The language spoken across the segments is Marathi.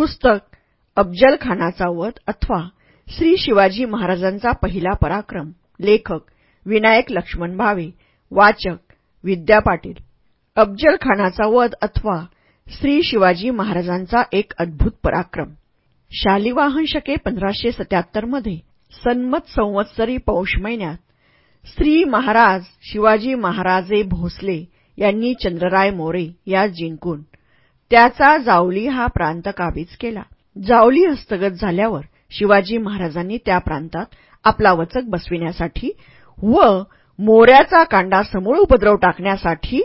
पुस्तक अफजलखानाचा वध अथवा श्री शिवाजी महाराजांचा पहिला पराक्रम. लेखक विनायक लक्ष्मण भावे. वाचक विद्या पाटील. अफजलखानाचा वध अथवा श्री शिवाजी महाराजांचा एक अद्भुत पराक्रम. शालिवाहन शके पंधराशे सत्याहत्तरमध्ये सन्मत संवत्सरी पौष महिन्यात श्री महाराज शिवाजी महाराजे भोसले यांनी चंद्रराय मोरे यास जिंकून त्याचा जावली हा प्रांत काबीज केला. जावली हस्तगत झाल्यावर शिवाजी महाराजांनी त्या प्रांतात आपला वचक बसविण्यासाठी व मोऱ्याचा कांडा समूळ उपद्रव टाकण्यासाठी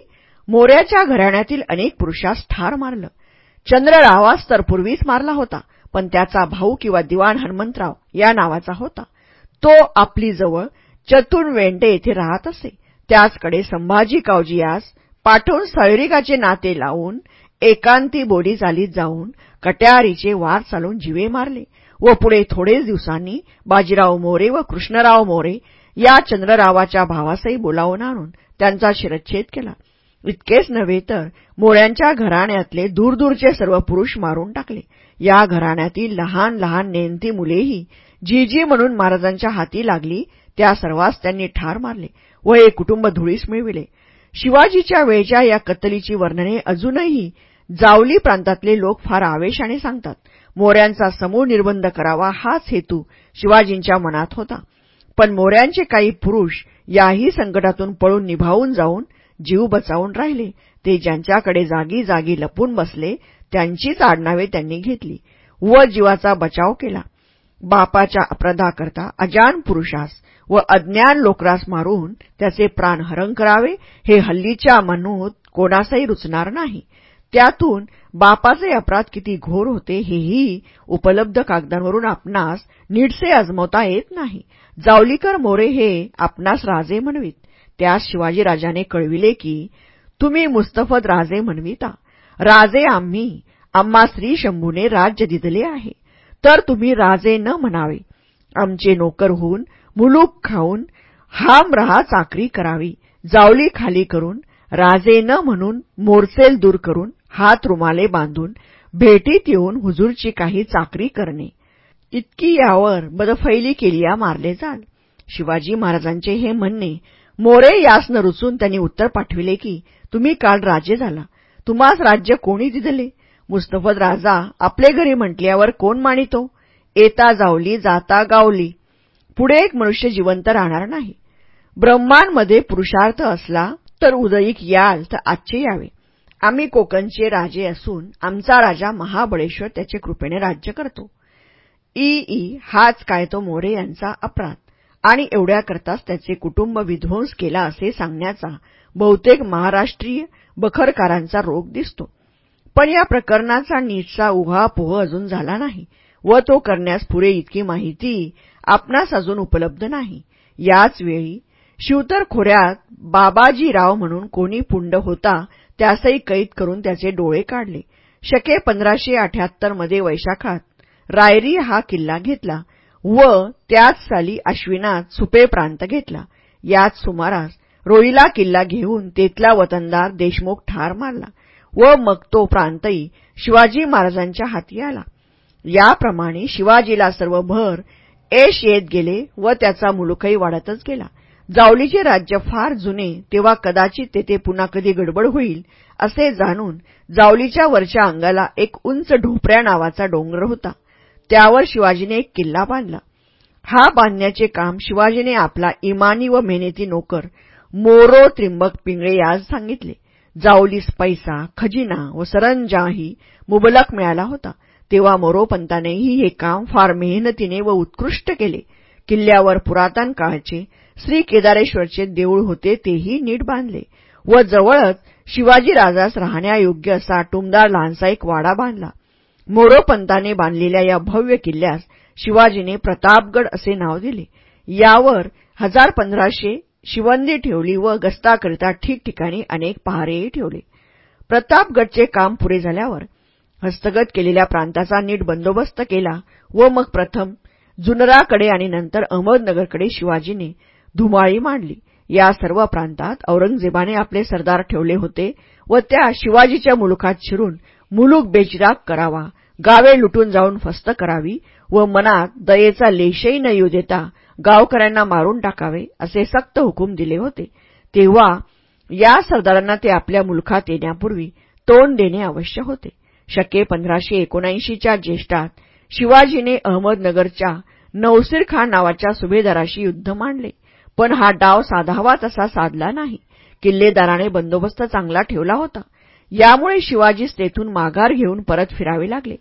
मोऱ्याच्या घराण्यातील अनेक पुरुषास ठार मारलं. चंद्ररावास तर पूर्वीच मारला होता पण त्याचा भाऊ किंवा दिवाण हनुमंतराव या नावाचा होता. तो आपली जवळ चतुन वेंडे येथे राहत असे. त्याचकडे संभाजी कावजी यास पाठवून सैरिकाचे नाते लावून एकांती बोडी चालीत जाऊन कट्यारीचे वार चालून जिवे मारले व पुढे थोडेच दिवसांनी बाजीराव मोरे व कृष्णराव मोरे या चंद्ररावाच्या भावासही बोलावून आणून त्यांचा शिरच्छेद केला. इतकेच नव्हे तर मोळ्यांच्या घराण्यातले दूरदूरचे सर्व पुरुष मारून टाकले. या घराण्यातील लहान लहान नेमती मुलेही जी जी म्हणून महाराजांच्या हाती लागली त्या सर्वांस त्यांनी ठार मारले व हे कुटुंब धुळीस मिळविले. शिवाजीच्या वेळच्या या कत्तलीची वर्णने अजूनही जावली प्रांतातले लोक फार आवेशाने सांगतात मोऱ्यांचा समूळ निर्बंध करावा हाच हेतू शिवाजींच्या मनात होता. पण मोऱ्यांचे काही पुरुष याही संकटातून पळून निभावून जाऊन जीव बचावून राहिले. ते ज्यांच्याकडे जागी जागी लपून बसले त्यांचीच आडनावे त्यांनी घेतली व जीवाचा बचाव केला. बापाच्या अपराधाकरता अजान पुरुषास व अज्ञान लोकरास मारून त्याचे प्राण हरण करावे हे हल्लीच्या मनूत कोणासही रुचणार नाही. त्यातून बापाचे अपराध किती घोर होते हेही उपलब्ध कागदांवरून आपणास नीटसे अजमवता येत नाही. जावलीकर मोरे हे आपणास राजे म्हणवीत. त्यास शिवाजीराजाने कळविले की तुम्ही मुस्तफद राजे म्हणविता. राजे आम्ही आम्हा श्री शंभूने राज्य दिदले आहे. तर तुम्ही राजे न म्हणावे. आमचे नोकर होऊन मुलूक खाऊन हाम रहा चाकरी करावी. जावली खाली करून राजे न म्हणून मोरसेल दूर करून हात रुमाले बांधून भेटीत येऊन हुजूरची काही चाकरी करणे. इतकी यावर बदफैली केलिया मारले जाल शिवाजी महाराजांचे हे म्हणणे मोरे यासनं रुचून त्यांनी उत्तर पाठविले की तुम्ही काल राजे झाला. तुम्हास राज्य कोणी दिदले मुस्तफद राजा आपले घरी म्हटल्यावर कोण मानितो? येता जावली जाता गावली. पुढे एक मनुष्य जिवंत राहणार नाही. ब्रह्मांमध्ये पुरुषार्थ असला तर उदयिक याल तर आजचे यावे. आम्ही कोकणचे राजे असून आमचा राजा महाबळेश्वर त्याचे कृपेने राज्य करतो. ई ई हाच काय तो मोरे यांचा अपराध. आणि एवढ्याकरताच त्याचे कुटुंब विध्वंस केला असे सांगण्याचा बहुतेक महाराष्ट्रीय बखरकारांचा रोग दिसतो. पण या प्रकरणाचा नीटचा उहापोह अजून झाला नाही व तो करण्यास पुरे इतकी माहिती आपणास अजून उपलब्ध नाही. याच वेळी शिवतर खोऱ्यात बाबाजीराव म्हणून कोणी पुंड होता त्यासही कैद करून त्याचे डोळे काढले. शके पंधराशे अठ्याहत्तरमध्ये वैशाखात रायरी हा किल्ला घेतला व त्याच साली अश्विनात सुपे प्रांत घेतला. याच सुमारास रोईला किल्ला घेऊन तेथला वतनदार देशमुख ठार मारला व मग तो प्रांतही शिवाजी महाराजांच्या हाती आला. याप्रमाणे शिवाजीला सर्व भर ऐश येत गेले व त्याचा मुलुकही वाढतच गेला. जावलीचे राज्य फार जुने तेव्हा कदाचित तेथे पुन्हा कधी गडबड होईल असे जाणून जावलीच्या वरच्या अंगाला एक उंच ढोपऱ्या नावाचा डोंगर होता. त्यावर शिवाजीने एक किल्ला बांधला. हा बांधण्याचे काम शिवाजीने आपला इमानी व मेहनती नोकर मोरो त्रिंबक पिंगळे यास सांगितले. जावलीस पैसा खजिना व सरंजाही मुबलक मिळाला होता. तेव्हा मोरोपंतानेही हे काम फार मेहनतीने व उत्कृष्ट केले. किल्ल्यावर पुरातन काळचे श्री केदारेश्वरचे देऊळ होते तेही नीट बांधले. व जवळच शिवाजी राजास राहण्यायोग्य असा टुमदार लहानसा एक वाडा बांधला. मोरोपंताने बांधलेल्या या भव्य किल्ल्यास शिवाजीने प्रतापगड असे नाव दिले. यावर हजार पंधराशे शिवंदी ठेवली व गस्ताकरिता ठिकठिकाणी अनेक पहारेही ठेवले. प्रतापगडचे काम पुरे झाल्यावर हस्तगत केलेल्या प्रांताचा नीट बंदोबस्त केला व मग प्रथम जुनराकडे आणि नंतर अहमदनगरकडे शिवाजीने धुमाळी मांडली. या सर्व प्रांतात औरंगजेबाने आपले सरदार ठेवले होते व त्या शिवाजीच्या मुलुखात शिरून मुलूक बेचिराग करावा गावे लुटून जाऊन फस्त करावी व मनात दयेचा लेशही न येऊ देता गावकऱ्यांना मारून टाकावे असे सक्त हुकूम दिले होते. तेव्हा या सरदारांना ते आपल्या मुलखात येण्यापूर्वी तोंड देणे आवश्यक होते. शके पंधराशे एकोणऐंशीच्या ज्येष्ठात शिवाजीने अहमदनगरच्या नौसीर खान नावाच्या सुभेदाराशी युद्ध मांडले. पण हा डाव साधावा तसा साधला नाही. किल्लेदाराने बंदोबस्त चांगला ठेवला होता. यामुळे शिवाजीस तेथून माघार घेऊन परत फिरावे लागले.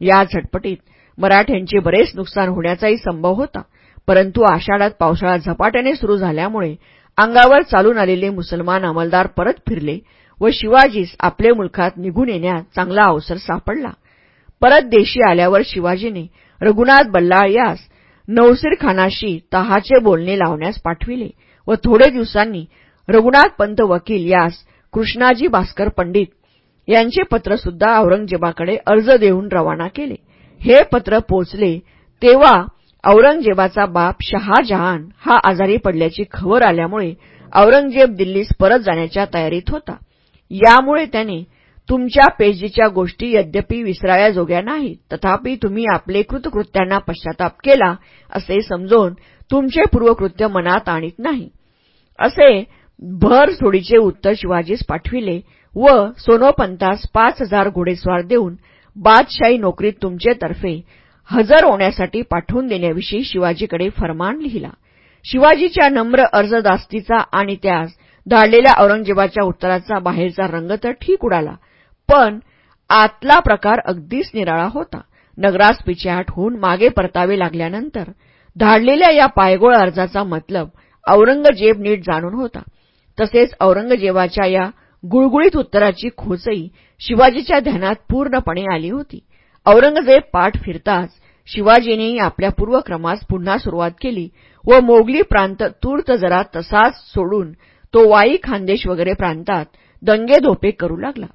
या झटपटीत मराठ्यांचे बरेच नुकसान होण्याचाही संभव होता. परंतु आषाढात पावसाळा झपाट्याने सुरू झाल्यामुळे अंगावर चालून आलेले मुसलमान अंमलदार परत फिरले व शिवाजीस आपले मुलखात निघून येण्यात चांगला अवसर सापडला. परत देशी आल्यावर शिवाजीने रघुनाथ बल्लाळ यास नौसीरखानाशी तहाचे बोलणे लावण्यास पाठविले व थोडे दिवसांनी रघुनाथ पंत वकील यास कृष्णाजी भास्कर पंडित यांचे पत्र सुद्धा औरंगजेबाकडे अर्ज देऊन रवाना केले. हे पत्र पोचले तेव्हा औरंगजेबाचा बाप शहाजहान हा आजारी पडल्याची खबर आल्यामुळे औरंगजेब दिल्लीस परत जाण्याच्या तयारीत होता. यामुळे त्याने तुमच्या पेजीच्या गोष्टी यद्यपि विसरायाजोग्या नाहीत तथापि तुम्ही आपले कृतकृत्यांना पश्चाताप केला असे समजून तुमचे पूर्वकृत्य मनात आणत नाही. असे भर सोडीचे उत्तर शिवाजीस पाठविले व सोनोपंतास पाच हजार घोडेस्वार देऊन बादशाही नोकरीत तुमचे तर्फे हजर होण्यासाठी पाठवून देण्याविषयी शिवाजीकडे फरमान लिहिला. शिवाजीच्या नम्र अर्जदास्तीचा आणि त्यास धाडलेल्या औरंगजेबाच्या उत्तराचा बाहेरचा रंग तर ठीक उडाला पण आतला प्रकार अगदीच निराळा होता. नगरास पिछेहाट होऊन मागे परतावे लागल्यानंतर धाडलेल्या या पायगोळ अर्जाचा मतलब औरंगजेब नीट जाणून होता. तसेच औरंगजेबाच्या या गुळगुळीत उत्तराची खोचही शिवाजीच्या ध्यानात पूर्णपणे आली होती. औरंगजेब पाठ फिरताच शिवाजीनेही आपल्या पूर्वक्रमास पुन्हा सुरुवात केली व मोगली प्रांत तूर्त जरा तसाच सोडून तो वाई खानदेश वगैरे प्रांतात दंगेधोपे करू लागला.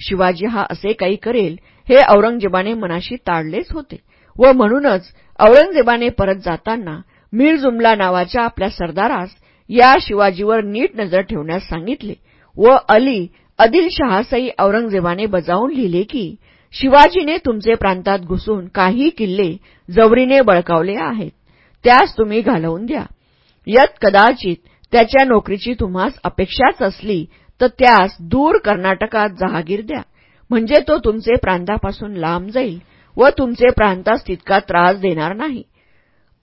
शिवाजी हा असे काही करेल हे औरंगजेबाने मनाशी ताळलेच होते. व म्हणूनच औरंगजेबाने परत जाताना मीर जुमला नावाच्या आपल्या सरदारास या शिवाजीवर नीट नजर ठेवण्यास सांगितले. व अली आदिलशहासही औरंगजेबाने बजावून लिहिले की शिवाजीने तुमचे प्रांतात घुसून काही किल्ले जवरीने बळकावले आहेत. त्यास तुम्ही घालवून द्या. यत कदाचित त्याच्या नोकरीची तुम्हास अपेक्षाच असली तर त्यास दूर कर्नाटकात जहागीर द्या. म्हणजे तो तुमचे प्रांतापासून लांब जाईल व तुमचे प्रांतास तितका त्रास देणार नाही.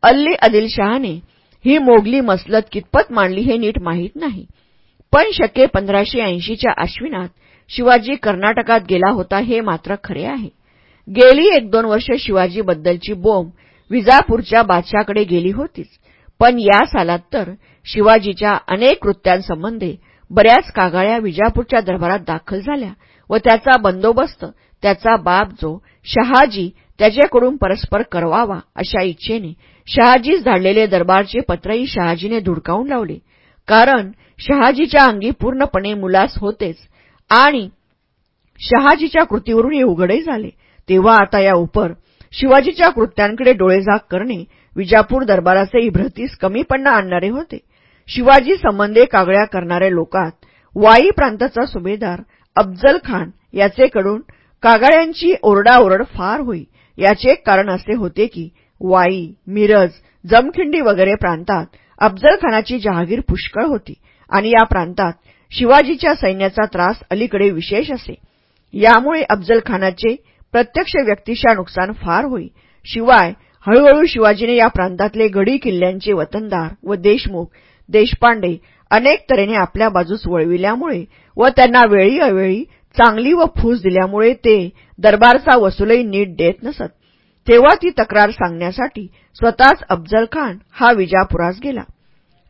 अल्ली आदिलशहाने ही मोगली मसलत कितपत मांडली हे नीट माहीत नाही. पण शके पंधराशे ऐंशीच्या अश्विनात शिवाजी कर्नाटकात गेला होता हे मात्र खरे आहे. गेली एक दोन वर्ष शिवाजीबद्दलची बोंब विजापूरच्या बादशाकडे गेली होतीच. पण या सालात तर शिवाजीच्या अनेक कृत्यांसंबंधी बऱ्याच कागाळ्या विजापूरच्या दरबारात दाखल झाल्या व त्याचा बंदोबस्त त्याचा बाप जो शहाजी त्याच्याकडून परस्पर करवावा अशा इच्छेने शहाजीस धाडलेले दरबारचे पत्रही शहाजीने धुडकावून लावले. कारण शहाजीच्या अंगी पूर्णपणे मुलास होतेच आणि शहाजीच्या कृतीवरून हे उघडे झाले. तेव्हा आता या उपर शिवाजीच्या कृत्यांकडे डोळेझाक करणे विजापूर दरबाराचे इब्रतीस कमीपणा आणणारे होते. शिवाजी संबंधे कागळ्या करणाऱ्या लोकात वाई प्रांताचा सुभेदार अफजल खान याचेकडून कागाळ्यांची ओरडाओरड फार होई. याचे एक कारण असे होते की वाई मिरज जमखिंडी वगैरे प्रांतात अफजल खानाची जहागीर पुष्कळ होती आणि या प्रांतात शिवाजीच्या सैन्याचा त्रास अलीकडे विशेष असे. यामुळे अफजल खानाचे प्रत्यक्ष व्यक्तिशा नुकसान फार होई. शिवाय हळूहळू शिवाजीने या प्रांतातले गडी किल्ल्यांचे वतनदार व देशमुख देशपांडे अनेक तऱ्हेने आपल्या बाजूस वळविल्यामुळे व त्यांना वेळी अवेळी चांगली व फूस दिल्यामुळे ते दरबारचा वसुलही नीट देत नसत. तेव्हा ती तक्रार सांगण्यासाठी स्वतःच अफजल खान हा विजापुरास गेला.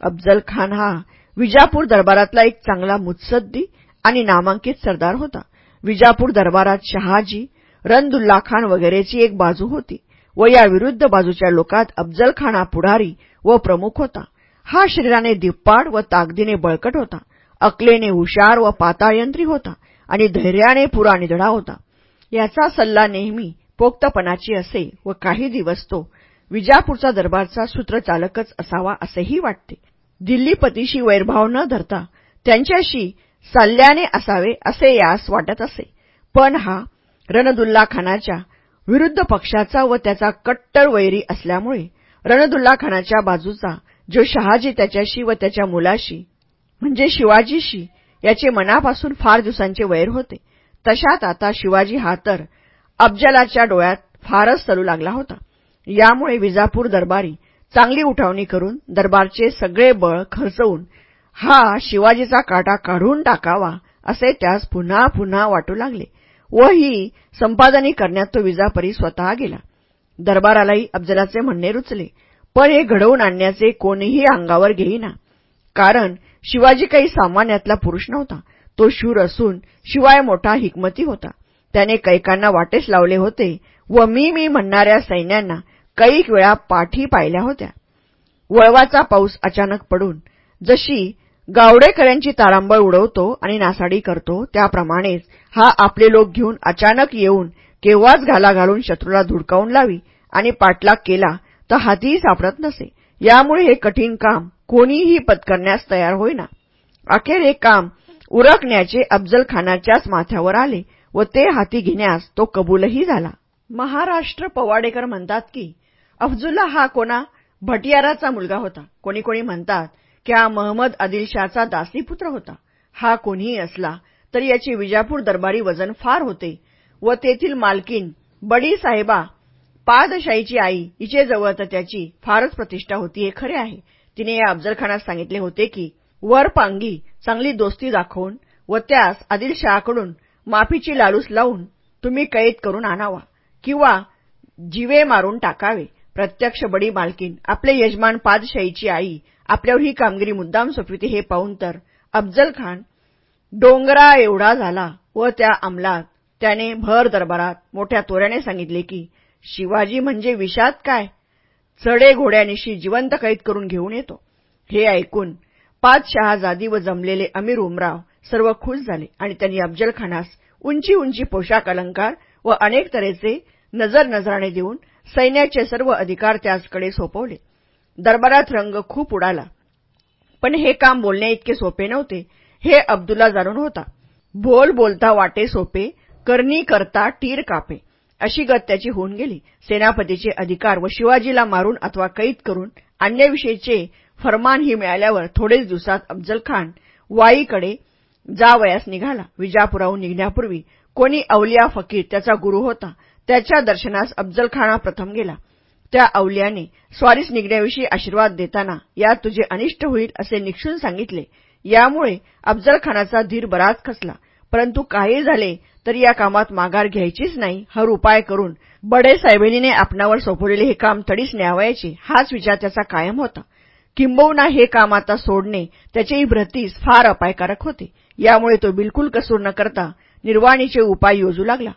अफजल खान हा विजापूर दरबारातला एक चांगला मुत्सद्दी आणि नामांकित सरदार होता. विजापूर दरबारात शहाजी रनदुल्ला खान वगैरेची एक बाजू होती व या विरुद्ध बाजूच्या लोकात अफजल खान हा पुढारी व प्रमुख होता. हा शरीराने दिप्पाड व ताकदीने बळकट होता. अकलेने हुशार व पाताळयंत्री होता आणि धैर्याने पुरा निधडा होता. याचा सल्ला नेहमी पोक्तपणाची असे व काही दिवस तो विजापूरचा दरबारचा सूत्रचालकच असावा असेही वाटते. दिल्लीपतीशी वैरभाव न धरता त्यांच्याशी सल्ल्याने असावे असे यास वाटत असे. पण हा रणदुल्ला खानाच्या विरुद्ध पक्षाचा व त्याचा कट्टर वैरी असल्यामुळे रणदुल्ला खानाच्या बाजूचा जो शहाजी त्याच्याशी व त्याच्या मुलाशी म्हणजे शिवाजीशी याचे मनापासून फार दिवसांचे वैर होते. तशात आता शिवाजी हा तर अफजलाच्या डोळ्यात फारच चलू लागला होता. यामुळे विजापूर दरबारी चांगली उठावणी करून दरबारचे सगळे बळ खर्चवून हा शिवाजीचा काटा काढून टाकावा असे त्यास पुन्हा पुन्हा वाटू लागले व ही संपादनी करण्यात तो विजापरी स्वतः गेला. दरबारालाही अफजलाचे म्हणणे रुचले. पण हे घडवून आणण्याचे कोणीही अंगावर घेईना. कारण शिवाजी काही सामान्यातला पुरुष नव्हता. तो शूर असून शिवाय मोठा हिकमती होता. त्याने कैकांना वाटेस लावले होते व मी मी म्हणणाऱ्या सैन्यांना कैक वेळा पाठी पाहिल्या होत्या. वळवाचा पाऊस अचानक पडून जशी गावडेकऱ्यांची तारांबळ उडवतो आणि नासाडी करतो त्याप्रमाणेच हा आपले लोक घेऊन अचानक येऊन केव्हाच घाला घालून शत्रूला धुडकावून लावी आणि पाठलाग केला तर हातीही सापडत नसे. यामुळे हे कठीण काम कोणीही पत्करण्यास तयार होईना. अखेर हे काम उरकण्याचे अफजल खानाच्याच माथ्यावर आले व ते हाती घेण्यास तो कबूलही झाला. महाराष्ट्र पवाडेकर म्हणतात की अफजुल्ला हा कोणा भटियाराचा मुलगा होता. कोणी कोणी म्हणतात की हा महम्मद आदिलशाचा दासीपुत्र होता. हा कोणीही असला तरी याचे विजापूर दरबारी वजन फार होते व तेथील मालकीन बडी साहेबा पादशाहीची आई हिचे जवळ तर त्याची फारच प्रतिष्ठा होती हे खरे आहे. तिने या अफजलखानास सांगितले होते की वर पांगी चांगली दोस्ती दाखवून व त्यास आदिलशहाकडून माफीची लालूस लावून तुम्ही कैद करून आणावा किंवा जीवे मारून टाकावे. प्रत्यक्ष बडी मालकीन आपले यजमान पादशाहीची आई आपल्यावर ही कामगिरी मुद्दाम सोपविते हे पाहून तर अफजल खान डोंगरा एवढा झाला व त्या अंमलात त्याने भर दरबारात मोठ्या तोऱ्याने सांगितले की शिवाजी म्हणजे विषाद काय? चढे घोड्यानिशी जिवंत कैद करून घेऊन येतो. हे ऐकून पाच शहाजादी व जमलेले अमीर उमराव सर्व खुश झाले आणि त्यांनी अफजल खानास उंची उंची पोशाख अलंकार व अनेक तऱ्हेचे नजर नजराणे देऊन सैन्याचे सर्व अधिकार त्याचकडे सोपवले. दरबारात रंग खूप उडाला. पण हे काम बोलणे इतके सोपे नव्हते. हे अब्दुल्ला जाणून होता. बोल बोलता वाटे सोपे करणी करता टीर कापे. अशी गत त्याची होऊन गेली. सेनापतीचे अधिकार व शिवाजीला मारून अथवा कैद करून आणण्याविषयीचे फरमान ही मिळाल्यावर थोडेच दिवसात अफजल खान वाईकडे जावयास निघाला. विजापुराहून निघण्यापूर्वी कोणी अवलिया फकीर त्याचा गुरु होता त्याच्या दर्शनास अफजल खाना प्रथम गेला. त्या अवलियाने स्वारीस निघण्याविषयी आशीर्वाद देताना या तुझे अनिष्ट होईल असे निक्षून सांगितले. यामुळे अफजल खानाचा धीर बराच खचला. परंतु काही झाले तर या कामात माघार घ्यायचीच नाही. हर उपाय करून बडे साहेबिनीने आपणावर सोपवलेले हे काम तडीस न्यावायचे हाच विचार त्याचा कायम होता. किंबहुना हे काम आता सोडणे त्याचेही भ्रतीस फार अपायकारक होते. यामुळे तो बिलकुल कसूर न करता निर्वाणीचे उपाय योजू लागला.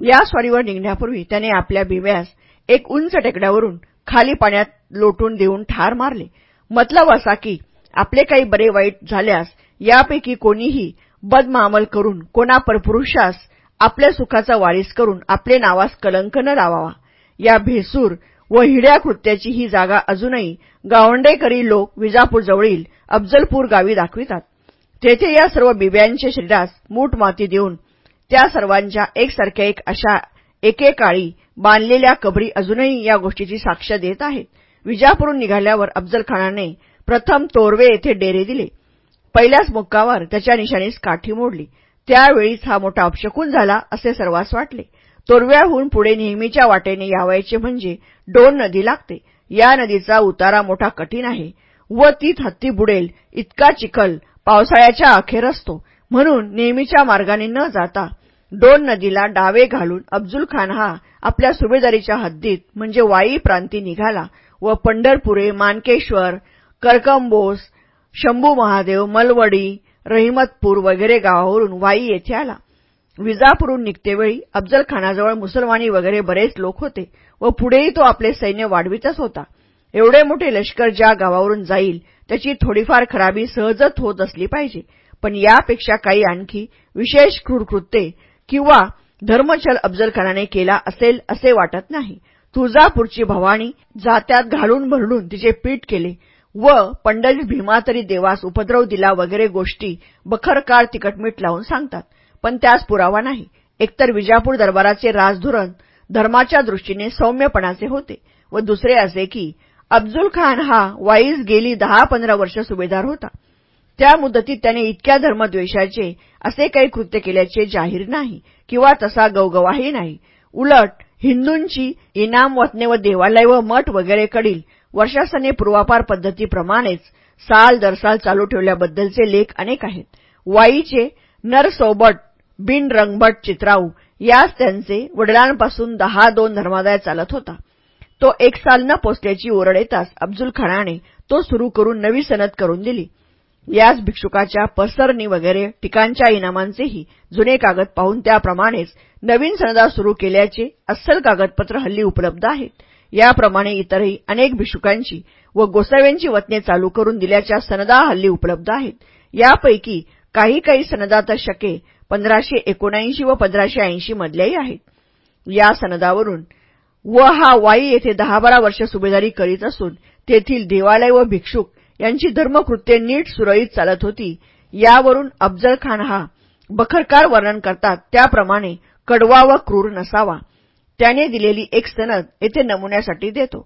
या स्वारीवर निघण्यापूर्वी त्याने आपल्या बिव्यास एक उंच टेकड्यावरून खाली पाण्यात लोटून देऊन ठार मारले. मतलब असा की आपले काही बरे वाईट झाल्यास यापैकी कोणीही बदमामल करून कोणा परपुरुषास आपल्या सुखाचा वारीस करून आपले नावास कलंक न लावावा. या भेसूर व हिड्या कृत्याची ही जागा अजूनही गावंडेकरी लोक विजापूरजवळील अफजलपूर गावी दाखवितात. तेथे या सर्व बिब्यांच्या शरीरास मूठ माती देऊन त्या सर्वांच्या एकसारख्या एक अशा एकेकाळी बांधलेल्या कबरी अजूनही या गोष्टीची साक्ष देत आहेत विजापूरून निघाल्यावर अफजलखानाने प्रथम तोरवे येथे डेरे दिले. पहिल्याच मुक्कावर त्याच्या निशाणीस काठी मोडली. त्यावेळीच हा मोठा अपशकून झाला असे सर्वांस वाटले. तोरव्याहून पुढे नेहमीच्या वाटेने यावायचे म्हणजे डोन नदी लागते. या नदीचा उतारा मोठा कठीण आहे. व ती हत्ती बुडेल इतका चिखल पावसाळ्याच्या अखेर असतो. म्हणून नेहमीच्या मार्गाने न जाता डोन नदीला डावे घालून अब्दुल खान हा आपल्या सुभेदारीच्या हद्दीत म्हणजे वाई प्रांती निघाला व पंढरपुरे मानकेश्वर करकंबोस शंभू महादेव मलवडी रहिमतपूर वगैरे गावावरून वाई येथे आला. विजापूरून निघतेवेळी अफजल खानाजवळ मुसलमानी वगैरे बरेच लोक होते व पुढेही तो आपले सैन्य वाढवितच होता. एवढे मोठे लष्कर ज्या गावावरून जाईल त्याची थोडीफार खराबी सहजच होत असली पाहिजे. पण यापेक्षा काही आणखी विशेष क्रूरकृत्ये किंवा धर्मछल अफजलखानाने केला असेल असे वाटत नाही. तुळजापूरची भवानी जात्यात घालून भरडून तिचे पीठ केले. व पंडित भीमा तरी देवास उपद्रव दिला वगैरे गोष्टी बखरकार तिकटमीट लावून सांगतात. पण त्यास पुरावा नाही. एकतर विजापूर दरबाराचे राजधुरण धर्माच्या दृष्टीने सौम्यपणाचे होते व दुसरे असे की अब्दुल खान हा वाईस गेली दहा पंधरा वर्ष सुभेदार होता. त्या मुदतीत त्याने इतक्या धर्मद्वेषाचे असे काही कृत्य केल्याचे जाहीर नाही किंवा तसा गवगवाही नाही. उलट हिंदूंची इनाम वतने व देवालय व मठ वगैरेकडील वर्षासने पूर्वापार पद्धतीप्रमाणेच साल दरसाल चालू ठेवल्याबद्दलचे लेख अनेक आहेत. वाईचे नरसोबट बिन रंगभट चित्राऊ यास त्यांचे वडिलांपासून दहा दोन धर्मादाय चालत होता. तो एक साल न पोचल्याची ओरड येताच अब्दुल खानाने तो सुरू करून नवी सनद करून दिली. याच भिक्षुकाच्या पसरणी वगैरे ठिकाणच्या इनामांचेही जुने कागद पाहून त्याप्रमाणेच नवीन सनदा सुरू केल्याचे अस्सल कागदपत्र हल्ली उपलब्ध आहेत. याप्रमाणे इतरही अनेक भिक्षुकांची व गोसाव्यांची वतने चालू करून दिल्याच्या सनदा हल्ली उपलब्ध आहेत. यापैकी काही काही सनदा तर शके पंधराशे एकोणऐंशी व पंधराशे ऐंशी मधल्याही आहेत. या सनदावरून व हा वाई येथे दहा बारा वर्ष सुभेदारी करीत असून तेथील देवालय व भिक्षुक यांची धर्मकृत्ये नीट सुरळीत चालत होती. यावरून अफजल खान हा बखरकार वर्णन करतात. त्याप्रमाणे कडवा व क्रूर नसावा. त्याने दिलेली एक सनद येथे नमुन्यासाठी देतो.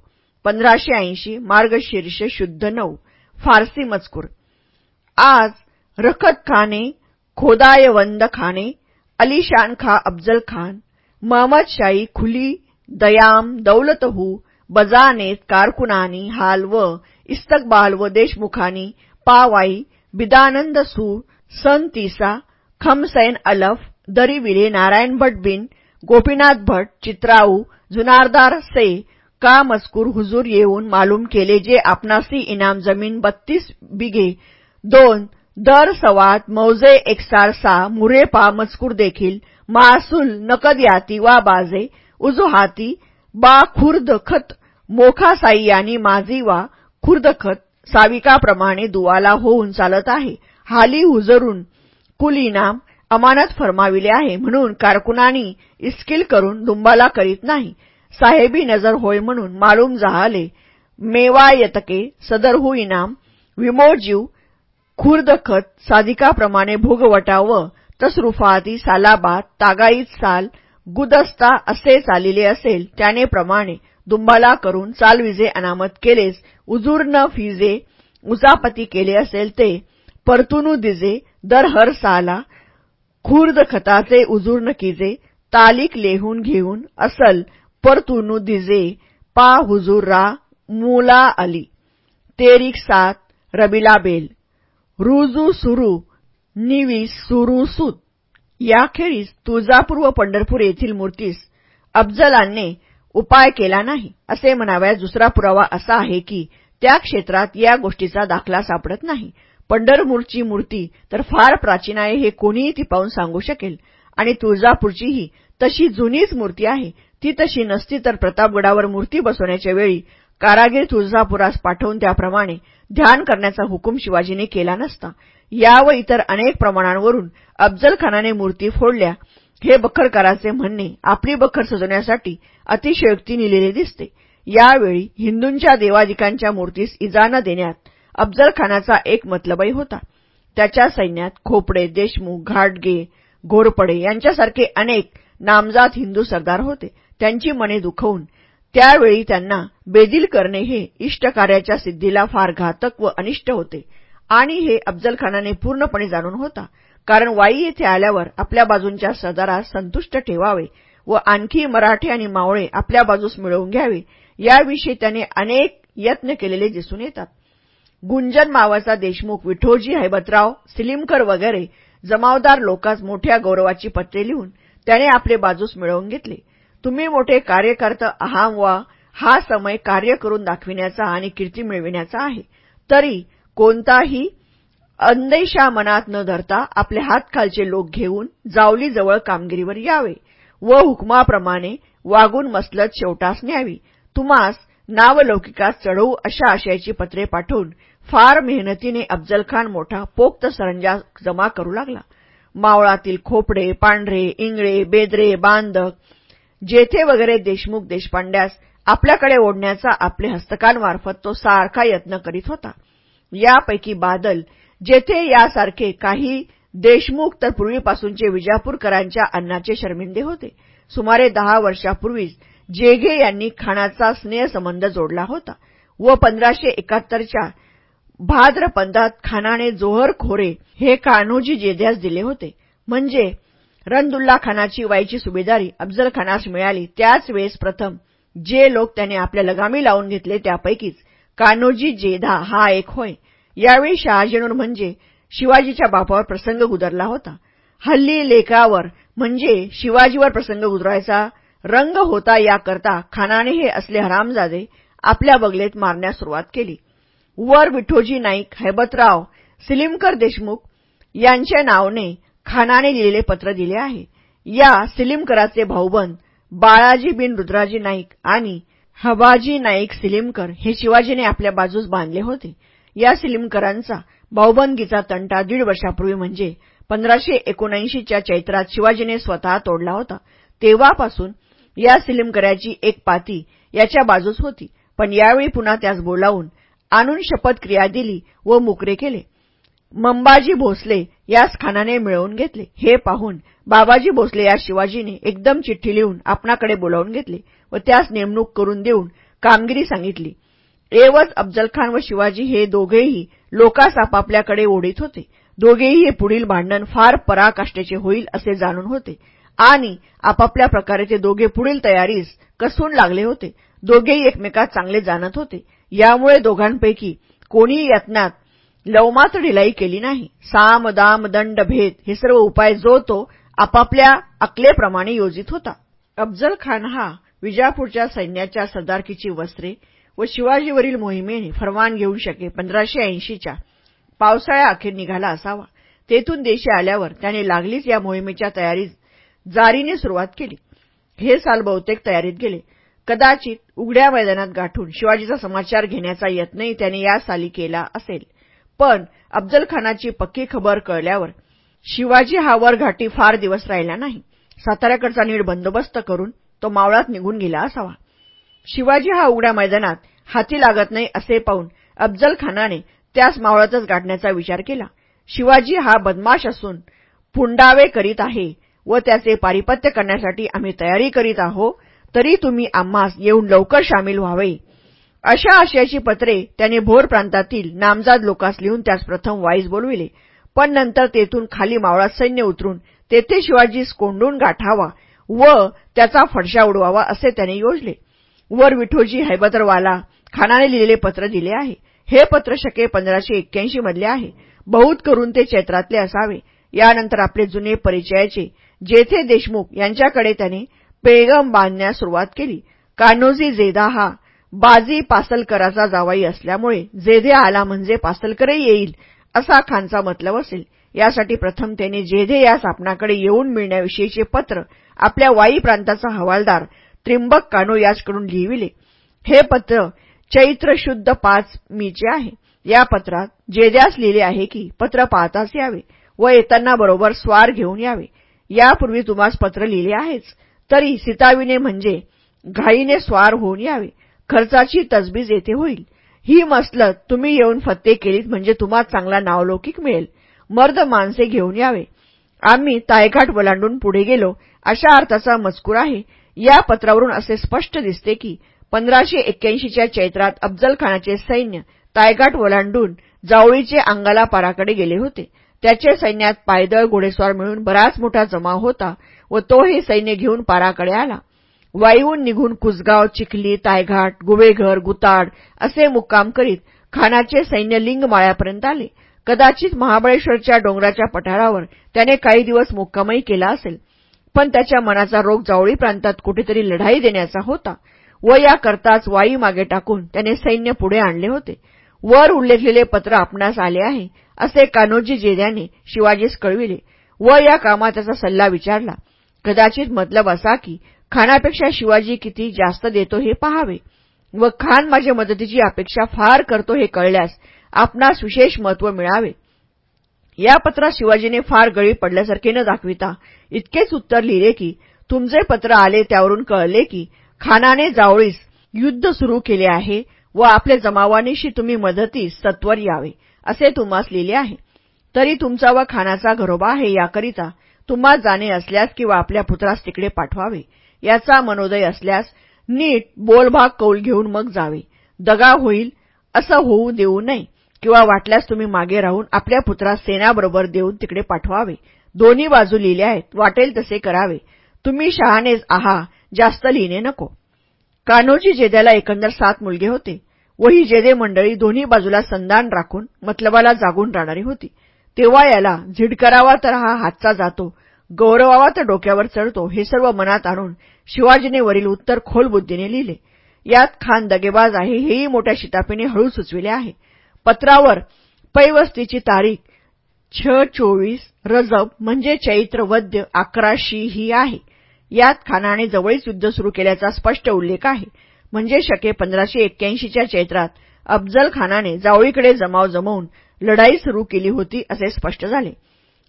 पंधराशे ऐंशी मार्गशीर्ष शुद्ध नऊ फारसी मजकूर. आज रखत खाने खोदायवंद खाने अलीशान खा अफजल खान महमदशाही खुली दयाम दौलतहू बजानेत कारकुनानी हाल व इस्तकबाल व देशमुखानी पावाई बिदानंद सूर सन खमसैन अलफ दरीविले नारायण भटबिन गोपीनाथ भट चित्राऊ जुनारदार से का मजकूर हुजूर येऊन मालूम केले जे आपणासी इनाम जमीन बत्तीस बिघे दोन दर सवात मौजे एकसार सा मुरे पा मजकूर देखील मासूल नकद याती वा बाजे उजुहाती बा खुर्द खत मोखा साई यांनी माझी वा खुर्द खत साविकाप्रमाणे दुवाला होऊन चालत आहे. हाली हुजरून कुलीनाम अमानत फरमाविले आहे म्हणून कारकुनानी इस्किल करून दुंबाला करीत नाही. साहेबी नजर होय म्हणून मालूम जहाले मेवायतके सदरहू इनाम विमोजीव खुर्दखत साधिकाप्रमाणे भोगवटा व तसरुफाती सालाबाद तागाईत साल गुदस्ता असे चालिले असेल त्याने प्रमाणे दुंबाला करून चालविजे अनामत केलेस उजूर न फिजे उजापती केले असेल ते परतुनु दिजे दर हर साला खुर्द खताचे उजूर नकीजे तालिक लेहून घेऊन असल परतुनु दिजे पा हुजूर रा मुला अली. तेरीक सात रबिला बेल. रुजू सुरू निवी सुरू सुत. याखेरीज तुळजापूर व पंढरपूर येथील मूर्तीस अफजलांनी उपाय केला नाही. असे म्हणाव्यास दुसरा पुरावा असा आहे की त्या क्षेत्रात या गोष्टीचा दाखला सापडत नाही. पंढरपूरची मूर्ती तर फार प्राचीन आहे हे कोणीही ती पाहून सांगू शकेल. आणि तुळजापूरचीही तशी जुनीच मूर्ती आहे. ती तशी नसती तर प्रतापगडावर मूर्ती बसवण्याच्या वेळी कारागीर तुळजापुरास पाठवून त्याप्रमाणे ध्यान करण्याचा हुकूम शिवाजीने केला नसता. या व इतर अनेक प्रमाणांवरून अफजल खानाने मूर्ती फोडल्या. हे बखरकाराचे म्हणणे आपली बखर सजवण्यासाठी अतिशयोक्ती लिहिलेले दिसते. यावेळी हिंदूंच्या देवादिकांच्या मूर्तीस इजा न देण्यात अफजल खानाचा एक मतलबही होता. त्याच्या सैन्यात खोपडे देशमुख घाटगे घोरपडे यांच्यासारखे अनेक नामजात हिंदू सरदार होते. त्यांची मने दुखवून त्यावेळी त्यांना बेदिल करणे हे इष्टकार्याच्या सिद्धीला फार घातक व अनिष्ट होते. आणि हे अफजलखानाने पूर्णपणे जाणून होता. कारण वाई येथे आल्यावर आपल्या बाजूंच्या सरदारास संतुष्ट ठेवावे व आणखी मराठे आणि मावळे आपल्या बाजूस मिळवून घ्यावे याविषयी त्याने अनेक यत्न केलेले दिसून येतात. गुंजन मावाचा देशमुख विठोजी हैबतराव सिलिमकर वगैरे जमावदार लोकांस मोठ्या गौरवाची पत्रे लिहून त्याने आपले बाजूस मिळवून घेतले. तुम्ही मोठे कार्यकर्ता आहाम वा हा समय कार्य करून दाखविण्याचा आणि कीर्ती मिळविण्याचा आहे. तरी कोणताही अंदेशा मनात न धरता आपले हातखालचे लोक घेऊन जावलीजवळ कामगिरीवर यावे व हुकमाप्रमाणे वागून मसलत शेवटास न्यावी. तुम्हास नावलौकिकास चढवू अशा आशयाची पत्रे पाठवून फार मेहनतीने अफजलखान मोठा पोक्त सरंजा जमा करू लागला. मावळातील खोपडे पांढरे इंगळे बेदरे बांधक जेथे वगैरे देशमुख देशपांड्यास आपल्याकडे ओढण्याचा आपले हस्तकांमार्फत तो सारखा यत्न करीत होता. यापैकी बादल जेथे यासारखे काही देशमुख तर पूर्वीपासूनचे विजापूरकरांच्या अन्नाचे शर्मिंदे होते. सुमारे दहा वर्षापूर्वीच जेघे यांनी खानाचा स्नेहसंबंध जोडला होता व पंधराशे एकाहत्तरच्या भाद्रपंदात खानाने जोहर खोरे हे कान्होजी जेध्यास दिले होते. म्हणजे रणदुल्ला खानाची वाईची सुभेदारी अफजल खानास मिळाली त्याच वेळेस प्रथम जे लोक त्याने आपल्या लगामी लावून घेतले त्यापैकीच कान्होजी जेधा हा एक होय. यावेळी शहाजीनूर म्हणजे शिवाजीच्या बापावर प्रसंग गुदरला होता. हल्ली लेखावर म्हणजे शिवाजीवर प्रसंग गुजरायचा रंग होता याकरता खानाने हे असले हरामजादे आपल्या बगलेत मारण्यास सुरुवात केली. वर विठोजी नाईक हैबतराव सिलिमकर देशमुख यांच्या नावने खानाने लिहिलेले पत्र दिले आहे. या सिलिमकराचे भाऊबंद बाळाजी बिन रुद्राजी नाईक आणि हबाजी नाईक सिलिमकर हे शिवाजीने आपल्या बाजूस बांधले होते. या सिलिमकरांचा भाऊबंदगीचा तंटा दीड वर्षापूर्वी म्हणजे पंधराशे एकोणऐंशीच्या चैत्रात शिवाजीने स्वतः तोडला होता. तेव्हापासून या सिलिमकराची एक पाती याच्या बाजूस होती. पण यावेळी पुन्हा त्यास बोलावून आणून शपथक्रिया दिली व मुकरे केले. मंबाजी भोसले यास खानाने मिळवून घेतले. हे पाहून बाबाजी भोसले या शिवाजीने एकदम चिठ्ठी लिहून आपणाकडे बोलावून घेतले व त्यास नेमणूक करून देऊन कामगिरी सांगितली. एवज अफजलखान व शिवाजी हे दोघेही लोकास आपापल्याकडे ओढीत होते. दोघेही हे पुढील भांडण फार पराकाष्ठेचे होईल असे जाणून होते. आणि आपापल्या प्रकारे ते दोघे पुढील तयारीस कसून लागले होते. दोघेही एकमेकात चांगले जाणत होते. यामुळे दोघांपैकी कोणीही यत्नात लवमात्र ढिलाई केली नाही. साम दाम दंड भेद हे सर्व उपाय जो तो आपापल्या अकलेप्रमाणे योजित होता. अफजल खान हा विजापूरच्या सैन्याच्या सरदारकीची वस्त्रे व शिवाजीवरील मोहिमेने फरमान घेऊ शके पंधराशे ऐंशीच्या पावसाळ्या अखेर निघाला असावा. तेथून देशी आल्यावर त्याने लागलीच या मोहिमेच्या तयारीत जारीने सुरुवात केली. हे साल बहुतेक तयारीत गेले. कदाचित उघड्या मैदानात गाठून शिवाजीचा समाचार घेण्याचा यत्नही त्याने या साली केला असेल. पण अफजलखानाची पक्की खबर कळल्यावर शिवाजी हा वर घाटी फार दिवस राहिला नाही. साताऱ्याकडचा नीट बंदोबस्त करून तो मावळात निघून गेला असावा. शिवाजी हा उघड्या मैदानात हाती लागत नाही असे पाहून अफजलखानाने त्यास मावळातच गाठण्याचा विचार केला. शिवाजी हा बदमाश असून पुंडावे करीत आहे व त्याचे पारिपत्य करण्यासाठी आम्ही तयारी करीत आहो तरी तुम्ही आम्हास येऊन लवकर सामील व्हावे. अशा आशयाची पत्रे त्याने भोर प्रांतातील नामजाद लोकास लिहून त्यास प्रथम वाईस बोलविले. पण नंतर तेथून खाली मावळात सैन्य उतरून तेथे शिवाजीस कोंडून गाठावा व त्याचा फडशा उडवावा असे त्याने योजले. वर विठोजी हैबतरवाला खानाने लिहिलेले पत्र दिले आहे. हे पत्र शके पंधराशे एक्क्याऐंशी मधले आहे. बहुत करून ते चैत्रातले असावे. यानंतर आपले जुने परिचयाचे जेथे देशमुख यांच्याकडे त्याने बेगम बांधण्यास सुरुवात केली. कान्होजी जेदा हा बाजी पासलकराचा जावाई असल्यामुळे जेधे आला म्हणजे पासलकरही येईल असा खानचा मतलब असेल. यासाठी प्रथम त्याने जेधे या आपणाकडे येऊन मिळण्याविषयीचे पत्र आपल्या वाई प्रांताचा हवालदार त्रिंबक कानो याचकडून लिहिविले. हे पत्र चैत्र शुद्ध पाच मीचे आहे. या पत्रात जेद्यास लिहिले आहे की पत्र पाहताच यावे व येताना बरोबर स्वार घेऊन यावे. यापूर्वी तुम्हास पत्र लिहिले आहेच. तरी सीताविने म्हणजे घाईने स्वार होऊन यावे. खर्चाची तजबीज येथे होईल. ही मसलत तुम्ही येऊन फत्ते केलीत म्हणजे तुम्हाला चांगला नावलौकिक मिळेल. मर्द माणसे घेऊन यावे. आम्ही तायघाट वलांडून पुढे गेलो. अशा अर्थाचा मजकूर आहे. या पत्रावरून असे स्पष्ट दिसते की पंधराशे एक्क्याऐंशीच्या चैत्रात अफजलखानाचे सैन्य तायघाट ओलांडून जावळीचे अंगाला पाराकडे गेले होते. त्याचे सैन्यात पायदळ घोडेस्वार मिळून बराच मोठा जमाव होता. व तो हे सैन्य घेऊन पाराकडे आला. वाईहून निघून कुसगाव चिखली तायघाट गुवेघर गुताड असे मुक्काम करीत खानाचे सैन्य लिंगमाळ्यापर्यंत आले. कदाचित महाबळेश्वरच्या डोंगराच्या पठारावर त्याने काही दिवस मुक्कामही केला असेल. पण त्याच्या मनाचा रोग जावळी प्रांतात कुठेतरी लढाई देण्याचा होता व याकरताच वाई मागे टाकून त्याने सैन्य पुढे आणले होते. वर उल्लेखलेले पत्र आपणास आले आहे असे कान्होजी जेद्याने शिवाजीस कळविले व या कामात त्याचा सल्ला विचारला. कदाचित मतलब असा की खानापेक्षा शिवाजी किती जास्त देतो हे पहावे व खान माझ्या मदतीची अपेक्षा फार करतो हे कळल्यास आपणास विशेष महत्त्व मिळावे. या पत्रात शिवाजीने फार गळी पडल्यासारखे न दाखविता इतकेच उत्तर लिहिले की तुमचे पत्र आले त्यावरून कळले की खानाने जावळीस युद्ध सुरू केले आहे व आपल्या जमावानीशी तुम्ही मदतीस सत्वर यावे असे तुम्हास लिहिले आहे. तरी तुमचा व खानाचा घरोबा आहे याकरिता तुम्हा जाणे असल्यास किंवा आपल्या पुत्रास तिकडे पाठवावे. याचा मनोदय असल्यास नीट बोलभाग कौल घेऊन मग जावे. दगा होईल असं होऊ देऊ नये किंवा वाटल्यास तुम्ही मागे राहून आपल्या पुत्रास सेनाबरोबर देऊन तिकडे पाठवावे. दोन्ही बाजू लिहिल्या आहेत वाटेल तसे करावे. तुम्ही शहाणेच आहा जास्त लिहिणे नको. कान्होजी जेद्याला एकंदर सात मुलगे होते. व ही जेदे मंडळी दोन्ही बाजूला संधान राखून मतलबाला जागून राहणारी होती. तेव्हा याला झिडकरावा तर हा हातचा जातो गौरवावा तर डोक्यावर चढतो हे सर्व मनात आणून शिवाजीने वरील उत्तर खोल बुद्धीने लिहिले. यात खान दगेबाज आहे हेही मोठ्या शितापीने हळू सुचविले आहे. पत्रावर पैवस्तीची तारीख छ चोवीस रजब म्हणजे चैत्र वद्य अकराशी ही आहे. यात खानाने जवळीच युद्ध सुरू केल्याचा स्पष्ट उल्लेख आहे. म्हणजे शके पंधराशे एक्क्याऐंशीच्या चैत्रात अफजल खानाने जावळीकडे जमाव जमवून लढाई सुरू केली होती असे स्पष्ट झाले.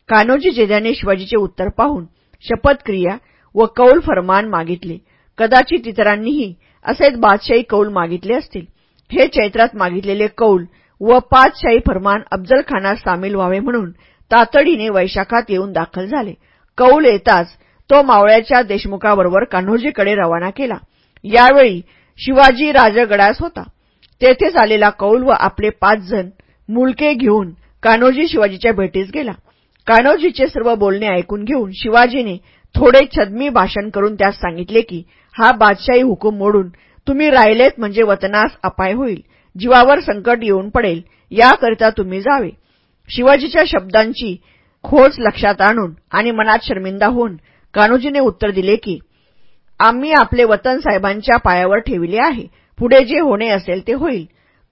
कान्होजी जेद्याने शिवाजीचे उत्तर पाहून शपथक्रिया व कौल फरमान मागितले. कदाचित इतरांनीही असेच बादशाही कौल मागितले असतील. हे चैत्रात मागितलेले कौल व पाचशाही फरमान अफजल खानात सामील व्हावे म्हणून तातडीने वैशाखात येऊन दाखल झाले. कौल येताच तो मावळ्याच्या देशमुखाबरोबर कान्होजीकडे रवाना केला. यावेळी शिवाजी राजगडास होता. तेथेच आलेला कौल व आपले पाच जण मुलके घेऊन कान्होजी शिवाजीच्या भेटीस गेला. कान्होजीचे सर्व बोलणे ऐकून घेऊन शिवाजीने थोडे छदमी भाषण करून त्यास सांगितले की हा बादशाही हुकूम मोडून तुम्ही राहिलेत म्हणजे वतनास अपाय होईल. जीवावर संकट येऊन पडेल. याकरिता तुम्ही जावे. शिवाजीच्या शब्दांची खोच लक्षात आणून आणि मनात शर्मिंदा होऊन कान्होजीने उत्तर दिले की आम्ही आपले वतन साहेबांच्या पायावर ठेविले आहे. पुढे जे होणे असेल ते होईल.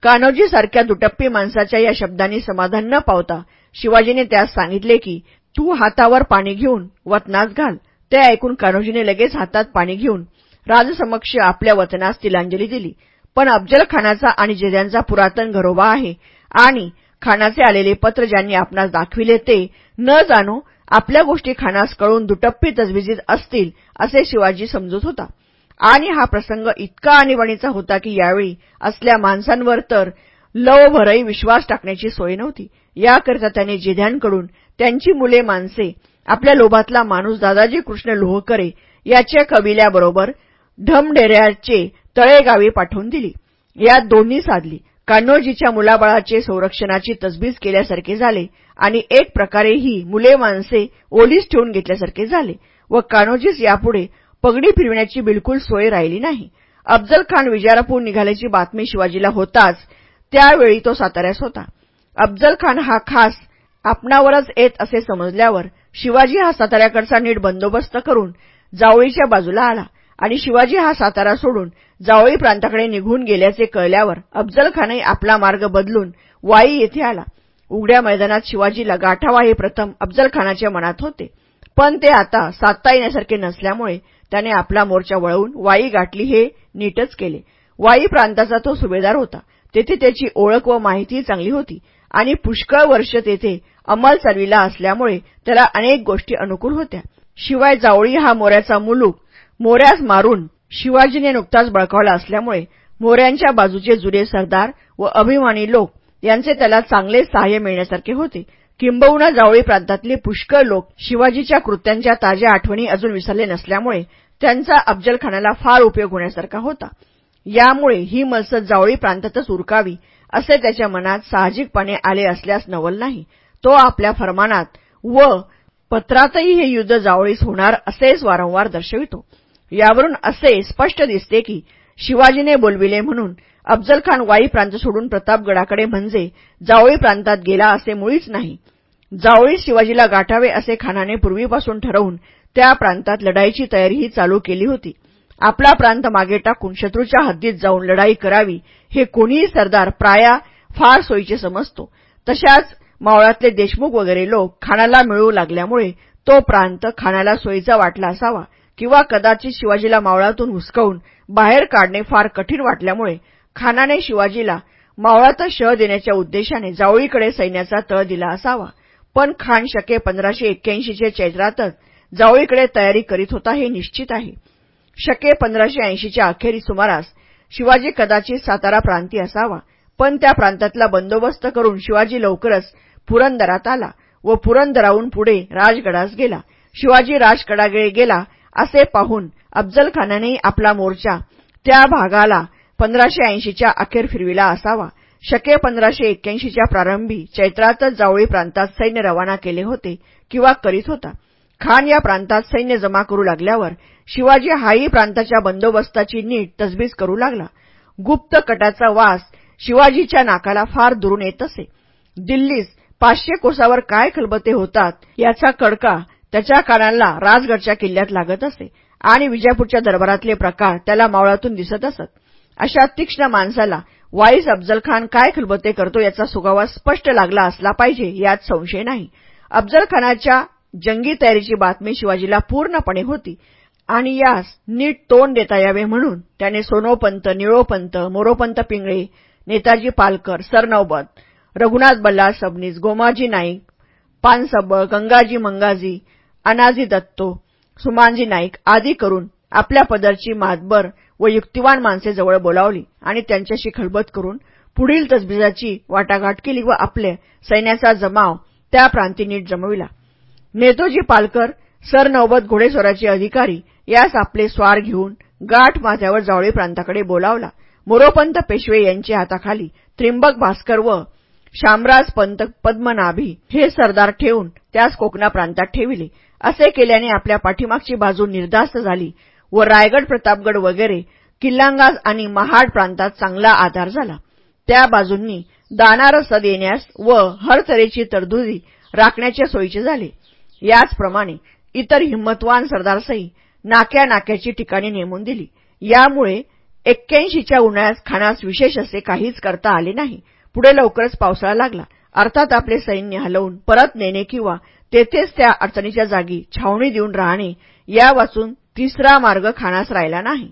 कान्होजीसारख्या दुटप्पी माणसाच्या या शब्दांनी समाधान न पावता शिवाजीने त्यास सांगितले की तू हातावर पाणी घेऊन वतनास घाल. ते ऐकून कान्होजीने लगेच हातात पाणी घेऊन राजसमक्ष आपल्या वतनास तिलांजली दिली. पण अफजल खानाचा आणि जेद्यांचा पुरातन घरोबा आहे आणि खानाचे आलेले पत्र ज्यांनी आपणास दाखविले ते न जाणो आपल्या गोष्टी खानास कळून दुटप्पी तजविजीत असतील असे शिवाजी समजत होता. आणि हा प्रसंग इतका आणीबाणीचा होता की यावेळी असल्या माणसांवर तर लवभरही विश्वास टाकण्याची सोय नव्हती. याकरिता त्याने जिध्यांकडून त्यांची मुले माणसे आपल्या लोभातला माणूस दादाजी कृष्ण लोहकरे याच्या कबिल्याबरोबर ढमढेऱ्याचे तळेगावी पाठवून दिली. यात दोन्ही साधली. कान्होजीच्या मुलाबाळाचे संरक्षणाची तजबीज केल्यासारखे झाले आणि एक प्रकारे ही मुले माणसे ओलीस ठेवून घेतल्यासारखे झाले व कान्होजीस यापुढे पगडी फिरविण्याची बिलकुल सोय राहिली नाही. अफजल खान विजारापूर निघाल्याची बातमी शिवाजीला होताच त्यावेळी तो साताऱ्यास होता. अफजल खान हा खास आपणावरच येत असे समजल्यावर शिवाजी हा साताऱ्याकडचा नीट बंदोबस्त करून जावळीच्या बाजूला आला आणि शिवाजी हा सातारा सोडून जावळी प्रांताकडे निघून गेल्याचे कळल्यावर अफजल खानही आपला मार्ग बदलून वाई येथे आला. उघड्या मैदानात शिवाजीला गाठावा हे प्रथम अफजल खानाच्या मनात होते. पण ते आता साधता येण्यासारखे नसल्यामुळे त्याने आपला मोर्चा वळवून वाई गाठली हे नीटच केले. वाई प्रांताचा तो सुभेदार होता. तेथे त्याची ओळख व माहिती चांगली होती. आणि पुष्कळ वर्ष तेथे अंमल चालविला असल्यामुळे त्याला अनेक गोष्टी अनुकूल होत्या. शिवाय जावळी हा मोऱ्याचा मुलूक मोऱ्यास मारून शिवाजीने नुकताच बळकावला असल्यामुळे मोऱ्यांच्या बाजूचे जुने सरदार व अभिमानी लोक यांचे त्याला चांगले सहाय्य मिळण्यासारखे होते. किंबहुना जावळी प्रांतातले पुष्कळ लोक शिवाजीच्या कृत्यांच्या ताज्या आठवणी अजून विसरले नसल्यामुळे त्यांचा अफजलखानाला फार उपयोग होण्यासारखा होता. यामुळे ही मलसत जावळी प्रांतातच उरकावी असे त्याच्या मनात साहजिकपणे आले असल्यास नवल नाही. तो आपल्या फरमानात व पत्रातही हे युद्ध जावळीस होणार असेच वारंवार दर्शवितो. यावरून असे स्पष्ट दिसते की शिवाजीने बोलविले म्हणून अफजल खान वाई प्रांत सोडून प्रतापगडाकडे म्हणजे जावळी प्रांतात गेला असे मुळीच नाही. जावळी शिवाजीला गाठावे असे खानाने पूर्वीपासून ठरवून त्या प्रांतात लढाईची तयारीही चालू केली होती. आपला प्रांत मागे टाकून शत्रूच्या हद्दीत जाऊन लढाई करावी हे कोणीही सरदार प्राया फार सोयीचे समजतो. तशाच मावळातले देशमुख वगैरे लोक खानाला मिळू लागल्यामुळे तो प्रांत खानाला सोयीचा वाटला असावा किंवा कदाचित शिवाजीला मावळातून हुसकवून बाहेर काढणे फार कठीण वाटल्यामुळे खानाने शिवाजीला मावळातच शह देण्याच्या उद्देशाने जावळीकडे सैन्याचा तळ दिला असावा. पण खान शके पंधराशे एक्क्याऐंशीच्या चैत्रातच जावळीकडे तयारी करीत होता हे निश्चित आहे. शके पंधराशे ऐंशीच्या अखेरी सुमारास शिवाजी कदाचित सातारा प्रांती असावा पण त्या प्रांतातला बंदोबस्त करून शिवाजी लवकरच पुरंदरात आला व पुरंदराहून पुढे राजगडास गेला. शिवाजी राजकडागळे गेला असे पाहून अफजलखानाने आपला मोर्चा त्या भागाला पंधराशे ऐंशीच्या अखेर फिरविला असावा. शके पंधराशे एक्क्याऐंशीच्या प्रारंभी चैत्रातच जावळी प्रांतात सैन्य रवाना केले होते किंवा करीत होता. खान या प्रांतात सैन्य जमा करू लागल्यावर शिवाजी हाही प्रांताच्या बंदोबस्ताची नीट तजबीज करू लागला. गुप्त कटाचा वास शिवाजीच्या नाकाला फार दुरून येत असे. दिल्लीस पाचशे कोसावर काय खलबते होतात याचा कडका त्याच्या कानाला राजगडच्या किल्ल्यात लागत असे आणि विजापूरच्या दरबारातले प्रकार त्याला मावळातून दिसत असत. अशा तीक्ष्ण माणसाला वाईस अफजल खान काय खलबते करतो याचा सुगावा स्पष्ट लागला असला पाहिजे यात संशय नाही. अफजल खानाच्या जंगी तयारीची बातमी शिवाजीला पूर्णपणे होती. आणि यास नीट तोंड देता यावे म्हणून त्याने सोनोपंत निळोपंत मोरोपंत पिंगळे नेताजी पालकर सरनौबत रघुनाथ बल्लाळ सबनीस गोमाजी नाईक पानसब गंगाजी मंगाजी अनाजी दत्तो सुमानजी नाईक आदी करून आपल्या पदरची मातबर व युक्तिवान माणसे जवळ बोलावली आणि त्यांच्याशी खलबत करून पुढील तजबीजाची वाटाघाट केली व आपले सैन्याचा जमाव त्या प्रांती नीट जमविला. नेतोजी पालकर सरनौबत घोडेस्वराचे अधिकारी यास आपले स्वार घेऊन गाठ माथ्यावर जावळी प्रांताकडे बोलावला. मोरोपंत पेशवे यांच्या हाताखाली त्रिंबक भास्कर व शामराज पंत पद्मनाभी हे सरदार ठेवून त्यास कोकणा प्रांतात ठेविले. असे केल्याने आपल्या पाठीमागची बाजू निर्धास्त झाली व रायगड प्रतापगड वगैरे किल्लांगाज आणि महाड प्रांतात चांगला आधार झाला. त्या बाजूंनी दानारसद येण्यास व हर तऱ्हेची राखण्याच्या सोयीचे झाले. याचप्रमाणे इतर हिंमतवान सरदारसही नाक्या नाक्याची ठिकाणी नेमून दिली. यामुळे एक्क्याऐंशीच्या उन्हाळ्यात खानास विशेष असे काहीच करता आले नाही. पुढे लवकरच पावसाळा लागला. अर्थात आपले सैन्य हलवून परत नेणे किंवा तेथेच त्या अडचणीच्या जागी छावणी देऊन राहणे या वाचून तिसरा मार्ग खानास राहिला नाही.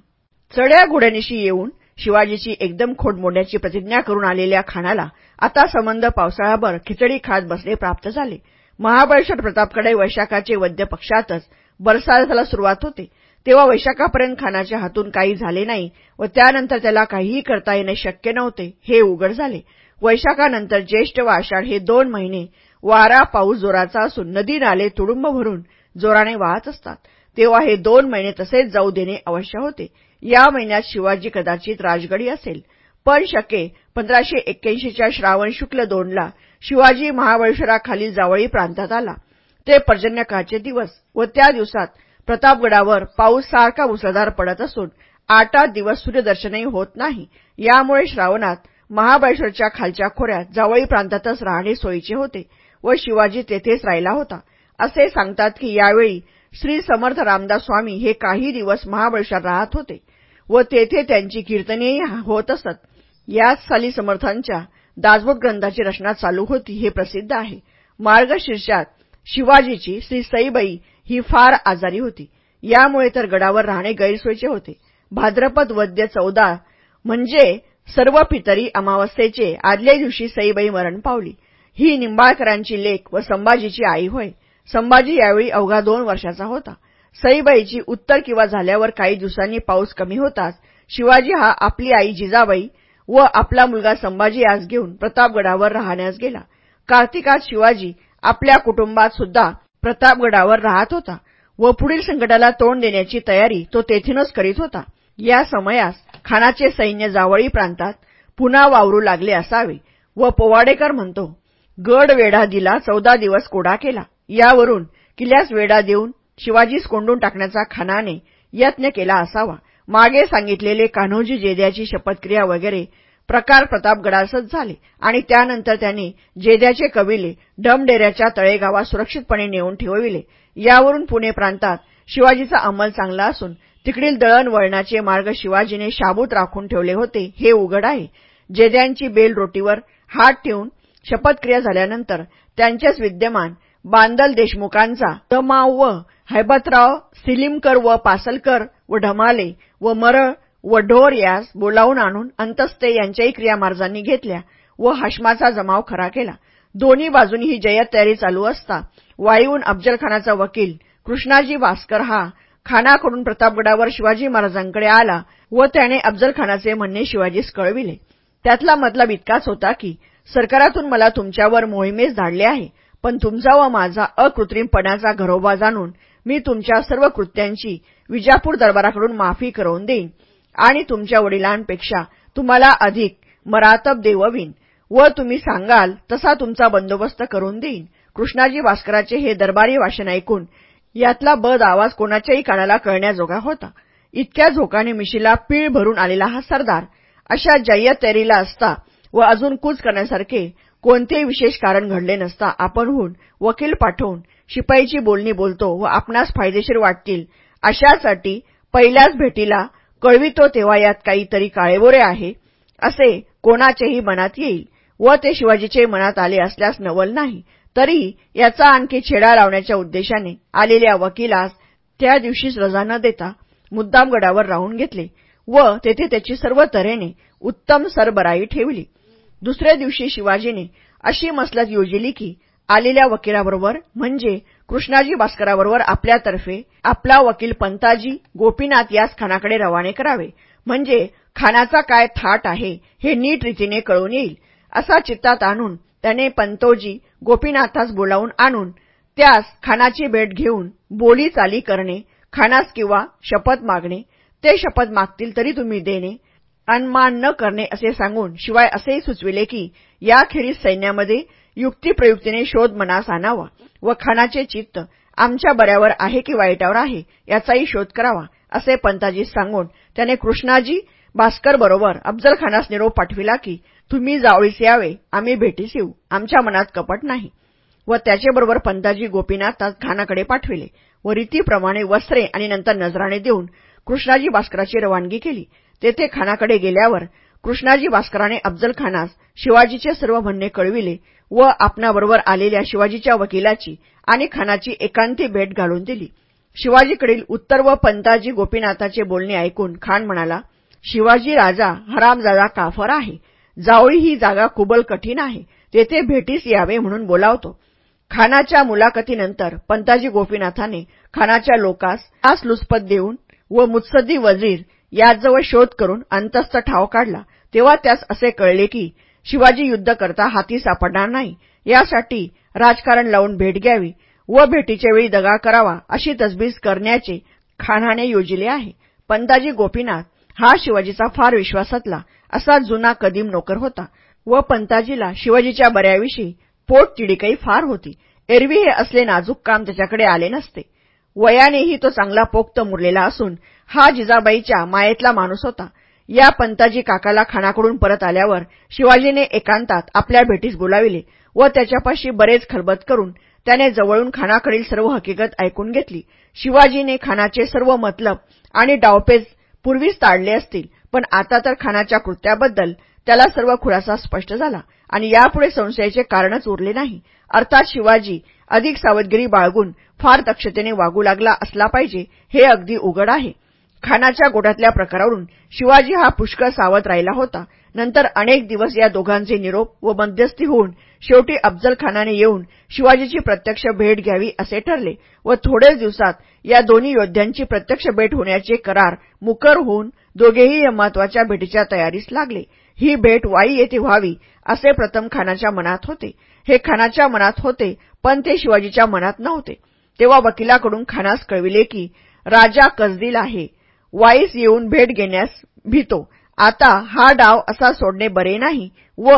चढ्या घोड्यानिशी येऊन शिवाजीची एकदम खोड मोडण्याची प्रतिज्ञा करून आलेल्या खानाला आता संबंध पावसाळ्याभर खिचडी खात बसणे प्राप्त झाले. महाबळेश्वर प्रतापकडे वैशाखाचे वद्य पक्षातच बरसाळ्याला सुरुवात होते. तेव्हा वैशाखापर्यंत खानाच्या हातून काही झाले नाही व त्यानंतर त्याला काहीही करता येणे शक्य नव्हते. हे उघड झाले. वैशाखानंतर ज्येष्ठ व आषाढ हे दोन महिने वारा पाऊस जोराचा असून नदी नाले तुडुंब भरून जोराने वाहत असतात. तेव्हा हे दोन महिने तसेच जाऊ देणे अवश्य होते. या महिन्यात शिवाजी कदाचित राजगडी असेल. पण शके. पंधराशे एक्क्याऐंशीच्या श्रावण शुक्ल दोनला शिवाजी महाबळेश्वराखाली जावळी प्रांतात आला. ते पर्जन्यकाळचे दिवस व त्या दिवसात प्रतापगडावर पाऊस सारखा मुसळधार पडत असून आठ आठ दिवस सूर्यदर्शनही होत नाही. यामुळे श्रावणात महाबळेश्वरच्या खालच्या खोऱ्यात जावळी प्रांतातच राहणे सोयीचे होते व शिवाजी तेथेच राहिला होता. असे सांगतात की यावेळी श्री समर्थ रामदास स्वामी हे काही दिवस महाबळेश्वर राहत होते व तेथे त्यांची कीर्तनेही होत असत. याच साली समर्थांच्या दासबोध ग्रंथाची रचना चालू होती हे प्रसिद्ध आहे. मार्गशीर्षात शिवाजीची श्री सईबाई ही फार आजारी होती. यामुळे तर गडावर राहणे गैरसोयीचे होते. भाद्रपद वद्य चौदा म्हणजे सर्व पितरी अमावस्येचे आदल्या दिवशी सईबाई मरण पावली. ही निंबाळकरांची लेख व संभाजीची आई होय. संभाजी यावेळी अवघा दोन वर्षाचा होता. सईबाईची उत्तर किंवा झाल्यावर काही दिवसांनी पाऊस कमी होताच शिवाजी हा आपली आई जिजाबाई व आपला मुलगा संभाजी यास घेऊन प्रतापगडावर राहण्यास गेला. कार्तिकात शिवाजी आपल्या कुटुंबात सुद्धा प्रतापगडावर राहत होता व पुढील संकटाला तोंड देण्याची तयारी तो तेथूनच करीत होता. या समयास खानाचे सैन्य जावळी प्रांतात पुन्हा वावरू लागले असावे व पोवाडेकर म्हणतो गड वेढा दिला चौदा दिवस कोडा केला. यावरून किल्ल्यास वेढा देऊन शिवाजीस कोंडून टाकण्याचा खानाने यत्न केला असावा. मागे सांगितलेले कान्होजी जेद्याची शपथक्रिया वगैरे प्रकार प्रतापगडासच झाले आणि त्यानंतर त्यांनी जेद्याचे कविले डमडेऱ्याच्या तळेगावात सुरक्षितपणे नेऊन ठेवविले. यावरून पुणे प्रांतात शिवाजीचा अंमल चांगला असून तिकडील दळणवळणाचे मार्ग शिवाजीने शाबूत राखून ठेवले होते हे उघड आहे. जेद्यांची बेल रोटीवर हात ठेवून शपथक्रिया झाल्यानंतर त्यांचेच विद्यमान बांदल देशमुखांचा तमाव व हैबतराव सिलिमकर व पासलकर व ढमाले व मरळ व ढोर यास बोलावून आणून अंतस्ते यांच्याही क्रियामार्जांनी घेतल्या व हशमाचा जमाव खरा केला. दोन्ही बाजूनी ही जयत तयारी चालू असता वाईहून अफजलखानाचा वकील कृष्णाजी भास्कर हा खानाकडून प्रतापगडावर शिवाजी महाराजांकडे आला व त्याने अफजलखानाचे म्हणणे शिवाजीस कळविले. त्यातला मतलब इतकाच होता की सरकारातून मला तुमच्यावर मोहिमेस धाडले आहे पण तुमचा व माझा अकृत्रिमपणाचा घरोबा जाणून मी तुमच्या सर्व कृत्यांची विजापूर दरबाराकडून माफी करवून देईन. आणि तुमच्या वडिलांपेक्षा तुम्हाला अधिक मरातब देववीन व तुम्ही सांगाल तसा तुमचा बंदोबस्त करून देईन. कृष्णाजी भास्कराचे हे दरबारी भाषण ऐकून यातला बद आवाज कोणाच्याही कानाला कळण्याजोगा होता. इतक्या झोकाने मिशीला पीळ भरून आलेला हा सरदार अशा जय्यत तयारीला असता व अजून कूच करण्यासारखे कोणतेही विशेष कारण घडले नसता आपणहून वकील पाठवून शिपाईची बोलणी बोलतो व आपणास फायदेशीर वाटतील अशासाठी पहिल्याच भेटीला कळवितो तेव्हा यात काहीतरी काळेबोरे आहे असे कोणाचेही मनात येईल व ते शिवाजीचे मनात आले असल्यास नवल नाही तरी याचा आणखी छेडा लावण्याच्या उद्देशाने आलेल्या वकिलास त्या दिवशीच रजा न देता मुद्दाम गडावर राहून घेतले व तेथे त्याची सर्व तऱ्हेने उत्तम सरबराई ठेवली. दुसऱ्या दिवशी शिवाजीने अशी मसलत योजिली की आलेल्या वकिलाबरोबर म्हणजे कृष्णाजी भास्कराबरोबर आपल्यातर्फे आपला वकील पंताजी गोपीनाथ यास खानाकडे रवाने करावे. म्हणजे खानाचा काय थाट आहे हे नीट रीतीने कळून येईल असा चित्तात आणून त्याने पंतोजी गोपीनाथास बोलावून आणून त्यास खानाची भेट घेऊन बोली चाली करणे खानास किंवा शपथ मागणे ते शपथ मागतील तरी तुम्ही देणे अनमान न करणे असे सांगून शिवाय असेही सुचविले की याखेरीज सैन्यामध्ये युक्तिप्रयुक्तीने शोध मनास आणावा व खानाचे चित्त आमच्या बऱ्यावर आहे की वाईटावर आहे याचाही शोध करावा असे पंताजी सांगून त्याने कृष्णाजी भास्कर बरोबर अफजल खानास निरोप पाठविला की तुम्ही जावळीस यावे आम्ही भेटीस येऊ आमच्या मनात कपट नाही. व त्याचेबरोबर पंताजी गोपीनाथास खानाकडे पाठविले व रीतीप्रमाणे वस्त्रे आणि नंतर नजराणे देऊन कृष्णाजी भास्कराची रवानगी केली. तेथे खानाकडे गेल्यावर कृष्णाजी भास्कराने अफजलखानास शिवाजीचे सर्व म्हणणे कळविले व आपणाबरोबर आलेल्या शिवाजीच्या वकिलाची आणि खानाची एकांती भेट घालून दिली. शिवाजीकडील उत्तर व पंताजी गोपीनाथाचे बोलणे ऐकून खान म्हणाला शिवाजी राजा हरामजादा काफर आहे. जावळी ही जागा कुबल कठीण आहे. तेथे भेटीस यावे म्हणून बोलावतो. खानाच्या मुलाखतीनंतर पंताजी गोपीनाथाने खानाच्या लोकास आस लुचपत देऊन व मुत्सद्दी वजीर याजवळ शोध करून अंतस्थ ठाव काढला. तेव्हा त्यास असे कळले की शिवाजी युद्ध करता हाती सापडणार नाही. यासाठी राजकारण लावून भेट घ्यावी व भेटीच्या वेळी दगा करावा अशी तजबीज करण्याचे खानाने योजिले आहे. पंताजी गोपीनाथ हा शिवाजीचा फार विश्वासातला असा जुना कदीम नोकर होता व पंताजीला शिवाजीच्या बऱ्याविषयी पोटतिडीकही फार होती. एरवी हे असले नाजूक काम त्याच्याकडे आले नसते. वयानेही तो चांगला पोक्त मुरलेला असून हा जिजाबाईच्या मायेतला माणूस होता. या पंताजी काकाला खानाकडून परत आल्यावर शिवाजीने एकांतात आपल्या भेटीस बोलाविले व त्याच्यापाशी बरेच खलबत करून त्याने जवळून खानाकडील सर्व हकीकत ऐकून घेतली. शिवाजीने खानाचे सर्व मतलब आणि डावपेच पूर्वीच ताळले असतील पण आता तर खानाच्या कृत्याबद्दल त्याला सर्व खुलासा स्पष्ट झाला आणि यापुढे संशयाचे कारणच उरले नाही. अर्थात शिवाजी अधिक सावधगिरी बाळगून फार दक्षतेने वागू लागला असला पाहिजे हे अगदी उघड आहे. खानाच्या गोठ्यातल्या प्रकारावरून शिवाजी हा पुष्कळ सावध राहिला होता. नंतर अनेक दिवस या दोघांचे निरोप व मध्यस्थी होऊन शेवटी अफजल खानाने येऊन शिवाजीची प्रत्यक्ष भेट घ्यावी असे ठरले व थोड्याच दिवसात या दोन्ही योद्ध्यांची प्रत्यक्ष भेट होण्याचे करार मुकर होऊन दोघेही या महत्त्वाच्या भेटीच्या तयारीस लागले. ही भेट वाई येथे व्हावी असे प्रथम खानाच्या मनात होते. हे खानाच्या मनात होते पण ते शिवाजीच्या मनात नव्हते. तेव्हा वकिलाकडून खानास कळविले की राजा कसदिल आहे. वाईस येऊन भेट घेण्यास भीतो. आता हा डाव असा सोडणे बरे नाही व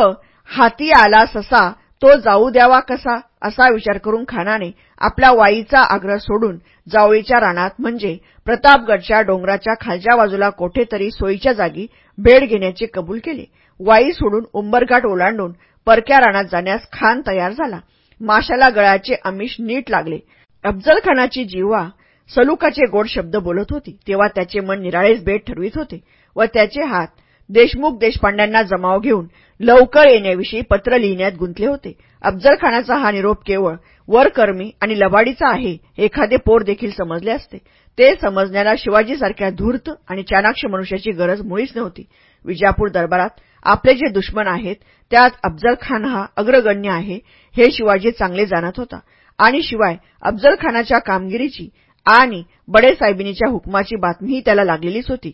हाती आला ससा तो जाऊ द्यावा कसा? असा विचार करून खानाने आपला वाईचा आग्रह सोडून जावळीच्या रानात म्हणजे प्रतापगडच्या डोंगराच्या खालच्या बाजूला कोठेतरी सोयीच्या जागी भेट घेण्याचे कबूल केले. वाई सोडून उंबरघाट ओलांडून परक्या रानात जाण्यास खान तयार झाला. माशाला गळ्याचे आमिष नीट लागले. अफजल खानाची जीवा सलुकाचे गोड शब्द बोलत होती. तेव्हा त्याचे मन निराळेच भेट ठरवित होते व त्याचे हात देशमुख देशपांड्यांना जमाव घेऊन लवकर येण्याविषयी पत्र लिहिण्यात गुंतले होते. अफजल खानाचा हा निरोप केवळ वरकर्मी आणि लबाडीचा आहे एखादे पोर देखील समजले असते. ते समजण्याला शिवाजीसारख्या धूर्त आणि चाणाक्ष मनुष्याची गरज मुळीच नव्हती. विजापूर दरबारात आपले जे दुश्मन आहेत त्यात अफजल खान हा अग्रगण्य आहे हे शिवाजी चांगले जाणत होता. आणि शिवाय अफजल खानाच्या कामगिरीची आणि बडेसाहेबिनीच्या हुकमाची बातमीही त्याला लागलेलीच होती.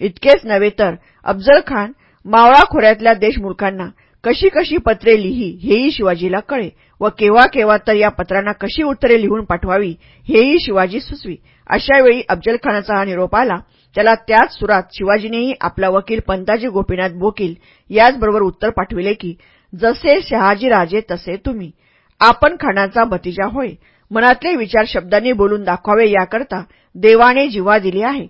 इतकेच नव्हे तर अफजल खान मावळा खोऱ्यातल्या देशमुखांना कशी कशी पत्रे लिही हेही शिवाजीला कळे व केव्हा केव्हा तर या पत्रांना कशी उत्तरे लिहून पाठवावी हेही शिवाजी सुचवी. अशावेळी अफजलखानाचा हा निरोप आला. त्याला त्याच सुरात शिवाजीनेही आपला वकील पंताजी गोपीनाथ बोकील याचबरोबर उत्तर पाठविले की जसे शहाजीराजे तसे तुम्ही. आपण खानाचा भतीजा होय. मनातले विचार शब्दांनी बोलून दाखवावे याकरता देवाने जिवा दिली आहे.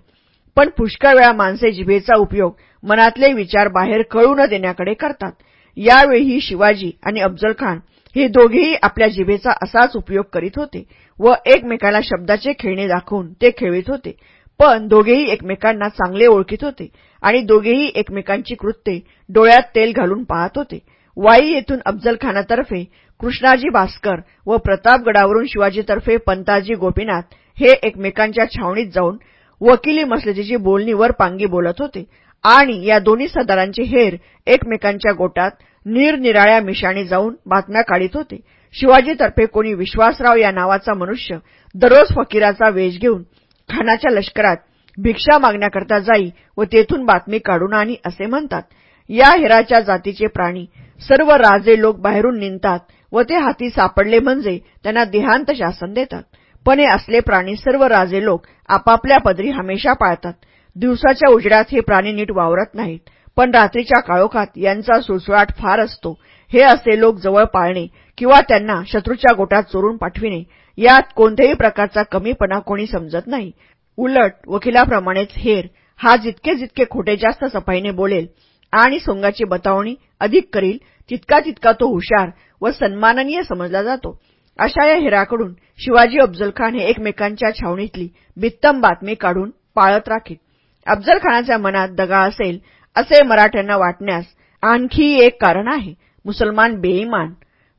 पण पुष्कळ वेळा माणसे जिभेचा उपयोग मनातले विचार बाहेर कळू न देण्याकडे करतात. यावेळीही शिवाजी आणि अफजल खान हे दोघेही आपल्या जिभेचा असाच उपयोग करीत होते व एकमेकाला शब्दाचे खेळणे दाखवून ते खेळीत होते. पण दोघेही एकमेकांना चांगले ओळखीत होते आणि दोघेही एकमेकांची कृत्ये डोळ्यात तेल घालून पाहत होते. वाई येथून अफजल खानातर्फे कृष्णाजी भास्कर व प्रतापगडावरून शिवाजीतर्फे पंताजी गोपीनाथ हे एकमेकांच्या छावणीत जाऊन वकिली मसलतीची बोलणीवर पांगी बोलत होते. आणि या दोन्ही सदारांची हेर एकमेकांच्या गोटात निरनिराळ्या मिशाणी जाऊन बातम्या काढीत होते. शिवाजीतर्फे कोणी विश्वासराव या नावाचा मनुष्य दररोज फकीराचा वेश घेऊन खानाच्या लष्करात भिक्षा मागण्याकरता जाई व तेथून बातमी काढून आणि असे म्हणतात. या हेराच्या जातीचे प्राणी सर्व राजे लोक बाहेरून निंतात व ते हाती सापडले म्हणजे त्यांना देहांत शासन देतात. पण हे असले प्राणी सर्व राजे लोक आपापल्या पदरी हमेशा पाळतात. दिवसाच्या उजेडात हे प्राणी नीट वावरत नाहीत. पण रात्रीच्या काळोखात यांचा सुळसुळाट फार असतो. हे असे लोक जवळ पाळणे किंवा त्यांना शत्रूच्या गोटात चोरून पाठविणे यात कोणत्याही प्रकारचा कमीपणा कोणी समजत नाही. उलट वकिलाप्रमाणेच हेर हा जितके जितके खोटे जास्त सफाईने बोलेल आणि सोंगाची बतावणी अधिक करील तितका तितका तो हुशार व सन्माननीय समजला जातो. अशा या हेराकडून शिवाजी अफजल खान हे एकमेकांच्या छावणीतली बित्तम बातमी काढून पाळत राखीत. अफजलखानाच्या मनात दगा असेल असे मराठ्यांना वाटण्यास आणखी एक कारण आहे. मुसलमान बेईमान.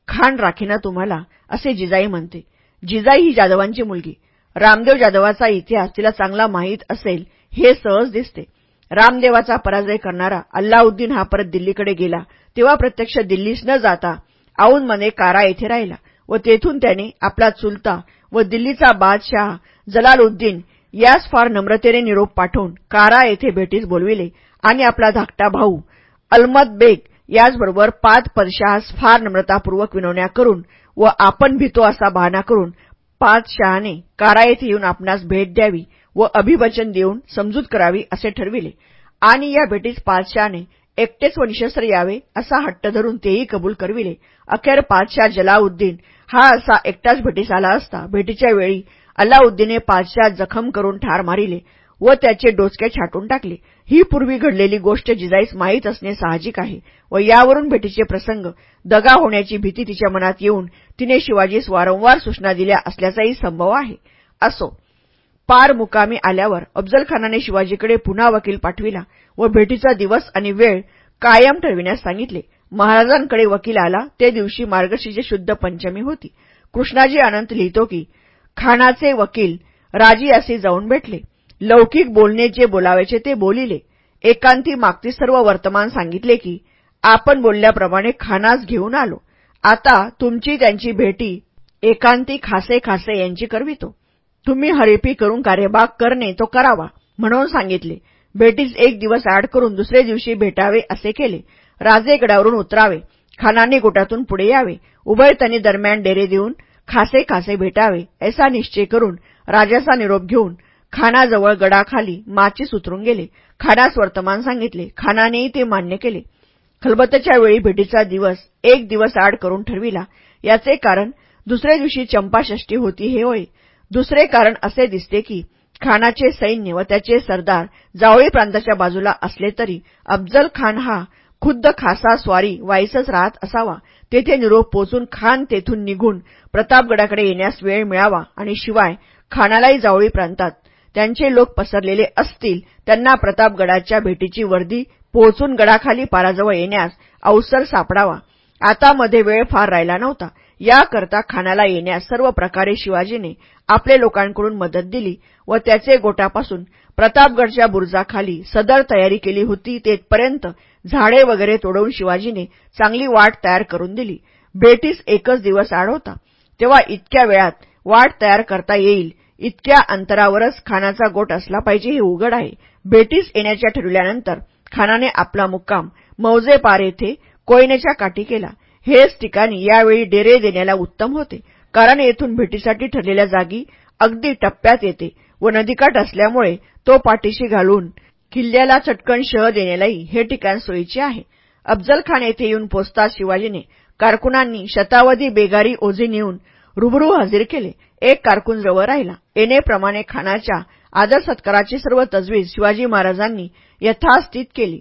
खान राखीना तुम्हाला असे जिजाई म्हणते. जिजाई ही जाधवांची मुलगी. रामदेव जाधवाचा इतिहास तिला चांगला माहीत असेल हे सहज दिसते. रामदेवाचा पराजय करणारा अल्लाउद्दीन हा परत दिल्लीकडे गेला. तेव्हा प्रत्यक्ष दिल्लीस न जाता औनमध्ये कारा येथे राहिला व तेथून त्याने आपला चुलता व दिल्लीचा बादशाह जलालउद्दीन यास फार नम्रतेने निरोप पाठवून कारा येथे भेटीस बोलविले आणि आपला धाकटा भाऊ अलमद बेग याचबरोबर पाच परशाहास फार नम्रतापूर्वक विनवण्या करून व आपण भीतो असा बहाणा करून पाचशहाने कारा येथे येऊन आपणास भेट द्यावी व अभिवचन देऊन समजूत करावी असे ठरविले. आणि या भेटीस पाचशहाने एकटेच व निशस्त्र यावे असा हट्ट धरून तेही कबूल करविले. अखेर पादशाह जलाउद्दीन हा असा एकटाच भेटीस आला असता. भेटीच्या वेळी अल्लाउद्दीनने पाचशाह जखम करून ठार मारिले व त्याचे डोचके छाटून टाकले. ही पूर्वी घडलेली गोष्ट जिजाईस माहीत असणे साहजिक आहे व यावरून भेटीचे प्रसंग दगा होण्याची भीती तिच्या मनात येऊन तिने शिवाजीस वारंवार सूचना दिल्या असल्याचाही संभव आहे. असो. पार मुकामी आल्यावर अफजलखानाने शिवाजीकडे पुन्हा वकील पाठविला व भेटीचा दिवस आणि वेळ कायम ठरविण्यास सांगितले. महाराजांकडे वकील आला. ते दिवशी मार्गशीचे शुद्ध पंचमी होती. कृष्णाजी अनंत लिहितो की खानाचे वकील राजी असे जाऊन भेटले. लौकिक बोलणे जे बोलावायचे ते बोलिले. एकांती मागती सर्व वर्तमान सांगितले की आपण बोलल्याप्रमाणे खानास घेऊन आलो. आता तुमची त्यांची भेटी एकांती खासे खासे यांची करवितो. तुम्ही हरिपी करून कार्यभाग करणे तो करावा म्हणून सांगितले. भेटीस एक दिवस आड करून दुसरे दिवशी भेटावे असे केले. राजे गडावरून उतरावे. खानाने गोटातून पुढे यावे. उभय त्यांनी दरम्यान डेरे देऊन खासे खासे भेटावे असा निश्चय करून राजाचा निरोप घेऊन खानाजवळ गडाखाली माचीस उतरून गेले. खानास वर्तमान सांगितले. खानानेही ते मान्य केले. खलबतच्या वेळी भेटीचा दिवस एक दिवस आड करून ठरविला. याचे कारण दुसऱ्या दिवशी चंपाषष्ठी होती हे होय. दुसरे कारण असे दिसते की खानाचे सैन्य व त्याचे सरदार जावळी प्रांताच्या बाजूला असले तरी अफजल खान हा खुद्द खासा स्वारी वाईसच राहत असावा. तेथे निरोप पोचून खान तेथून निघून प्रतापगडाकडे येण्यास वेळ मिळावा आणि शिवाय खानालाही जावळी प्रांतात त्यांचे लोक पसरलेले असतील त्यांना प्रतापगडाच्या भेटीची वर्दी पोहोचून गडाखाली पाराजवळ येण्यास अवसर सापडावा. आता मध्ये वेळ फार राहिला नव्हता. याकरता खानाला येण्यास सर्व प्रकारे शिवाजीने आपले लोकांकडून मदत दिली व त्याचे गोटापासून प्रतापगडच्या बुरुजाखाली सदर तयारी केली होती तेथपर्यंत झाडे वगैरे तोडवून शिवाजीने चांगली वाट तयार करून दिली. भेटीस एकच दिवस आड होता तेव्हा इतक्या वेळात वाट तयार करता येईल इतक्या अंतरावरच खानाचा गोट असला पाहिजे हे उघड आहे. भेटीस येण्याच्या ठरविल्यानंतर खानाने आपला मुक्काम मौजे पार येथे कोयनेच्या काठी केला. हेच ठिकाणी यावेळी डेरे देण्याला उत्तम होते. कारण येथून भेटीसाठी ठरलेल्या जागी अगदी टप्प्यात येते व नदीकाठ असल्यामुळे तो पाठीशी घालून किल्ल्याला चटकन शह देण्यालाही हे ठिकाण सोयीचे आहे. अफजल खान येथे येऊन पोचताच शिवाजीने. कारकुनांनी शतावधी बेगारी ओझे नेऊन रुबरू हजर केले. एक कारकून जवळ राहिला. येणेप्रमाणे खानाच्या आदर सत्काराची सर्व तजवीज शिवाजी महाराजांनी यथास्थित केली.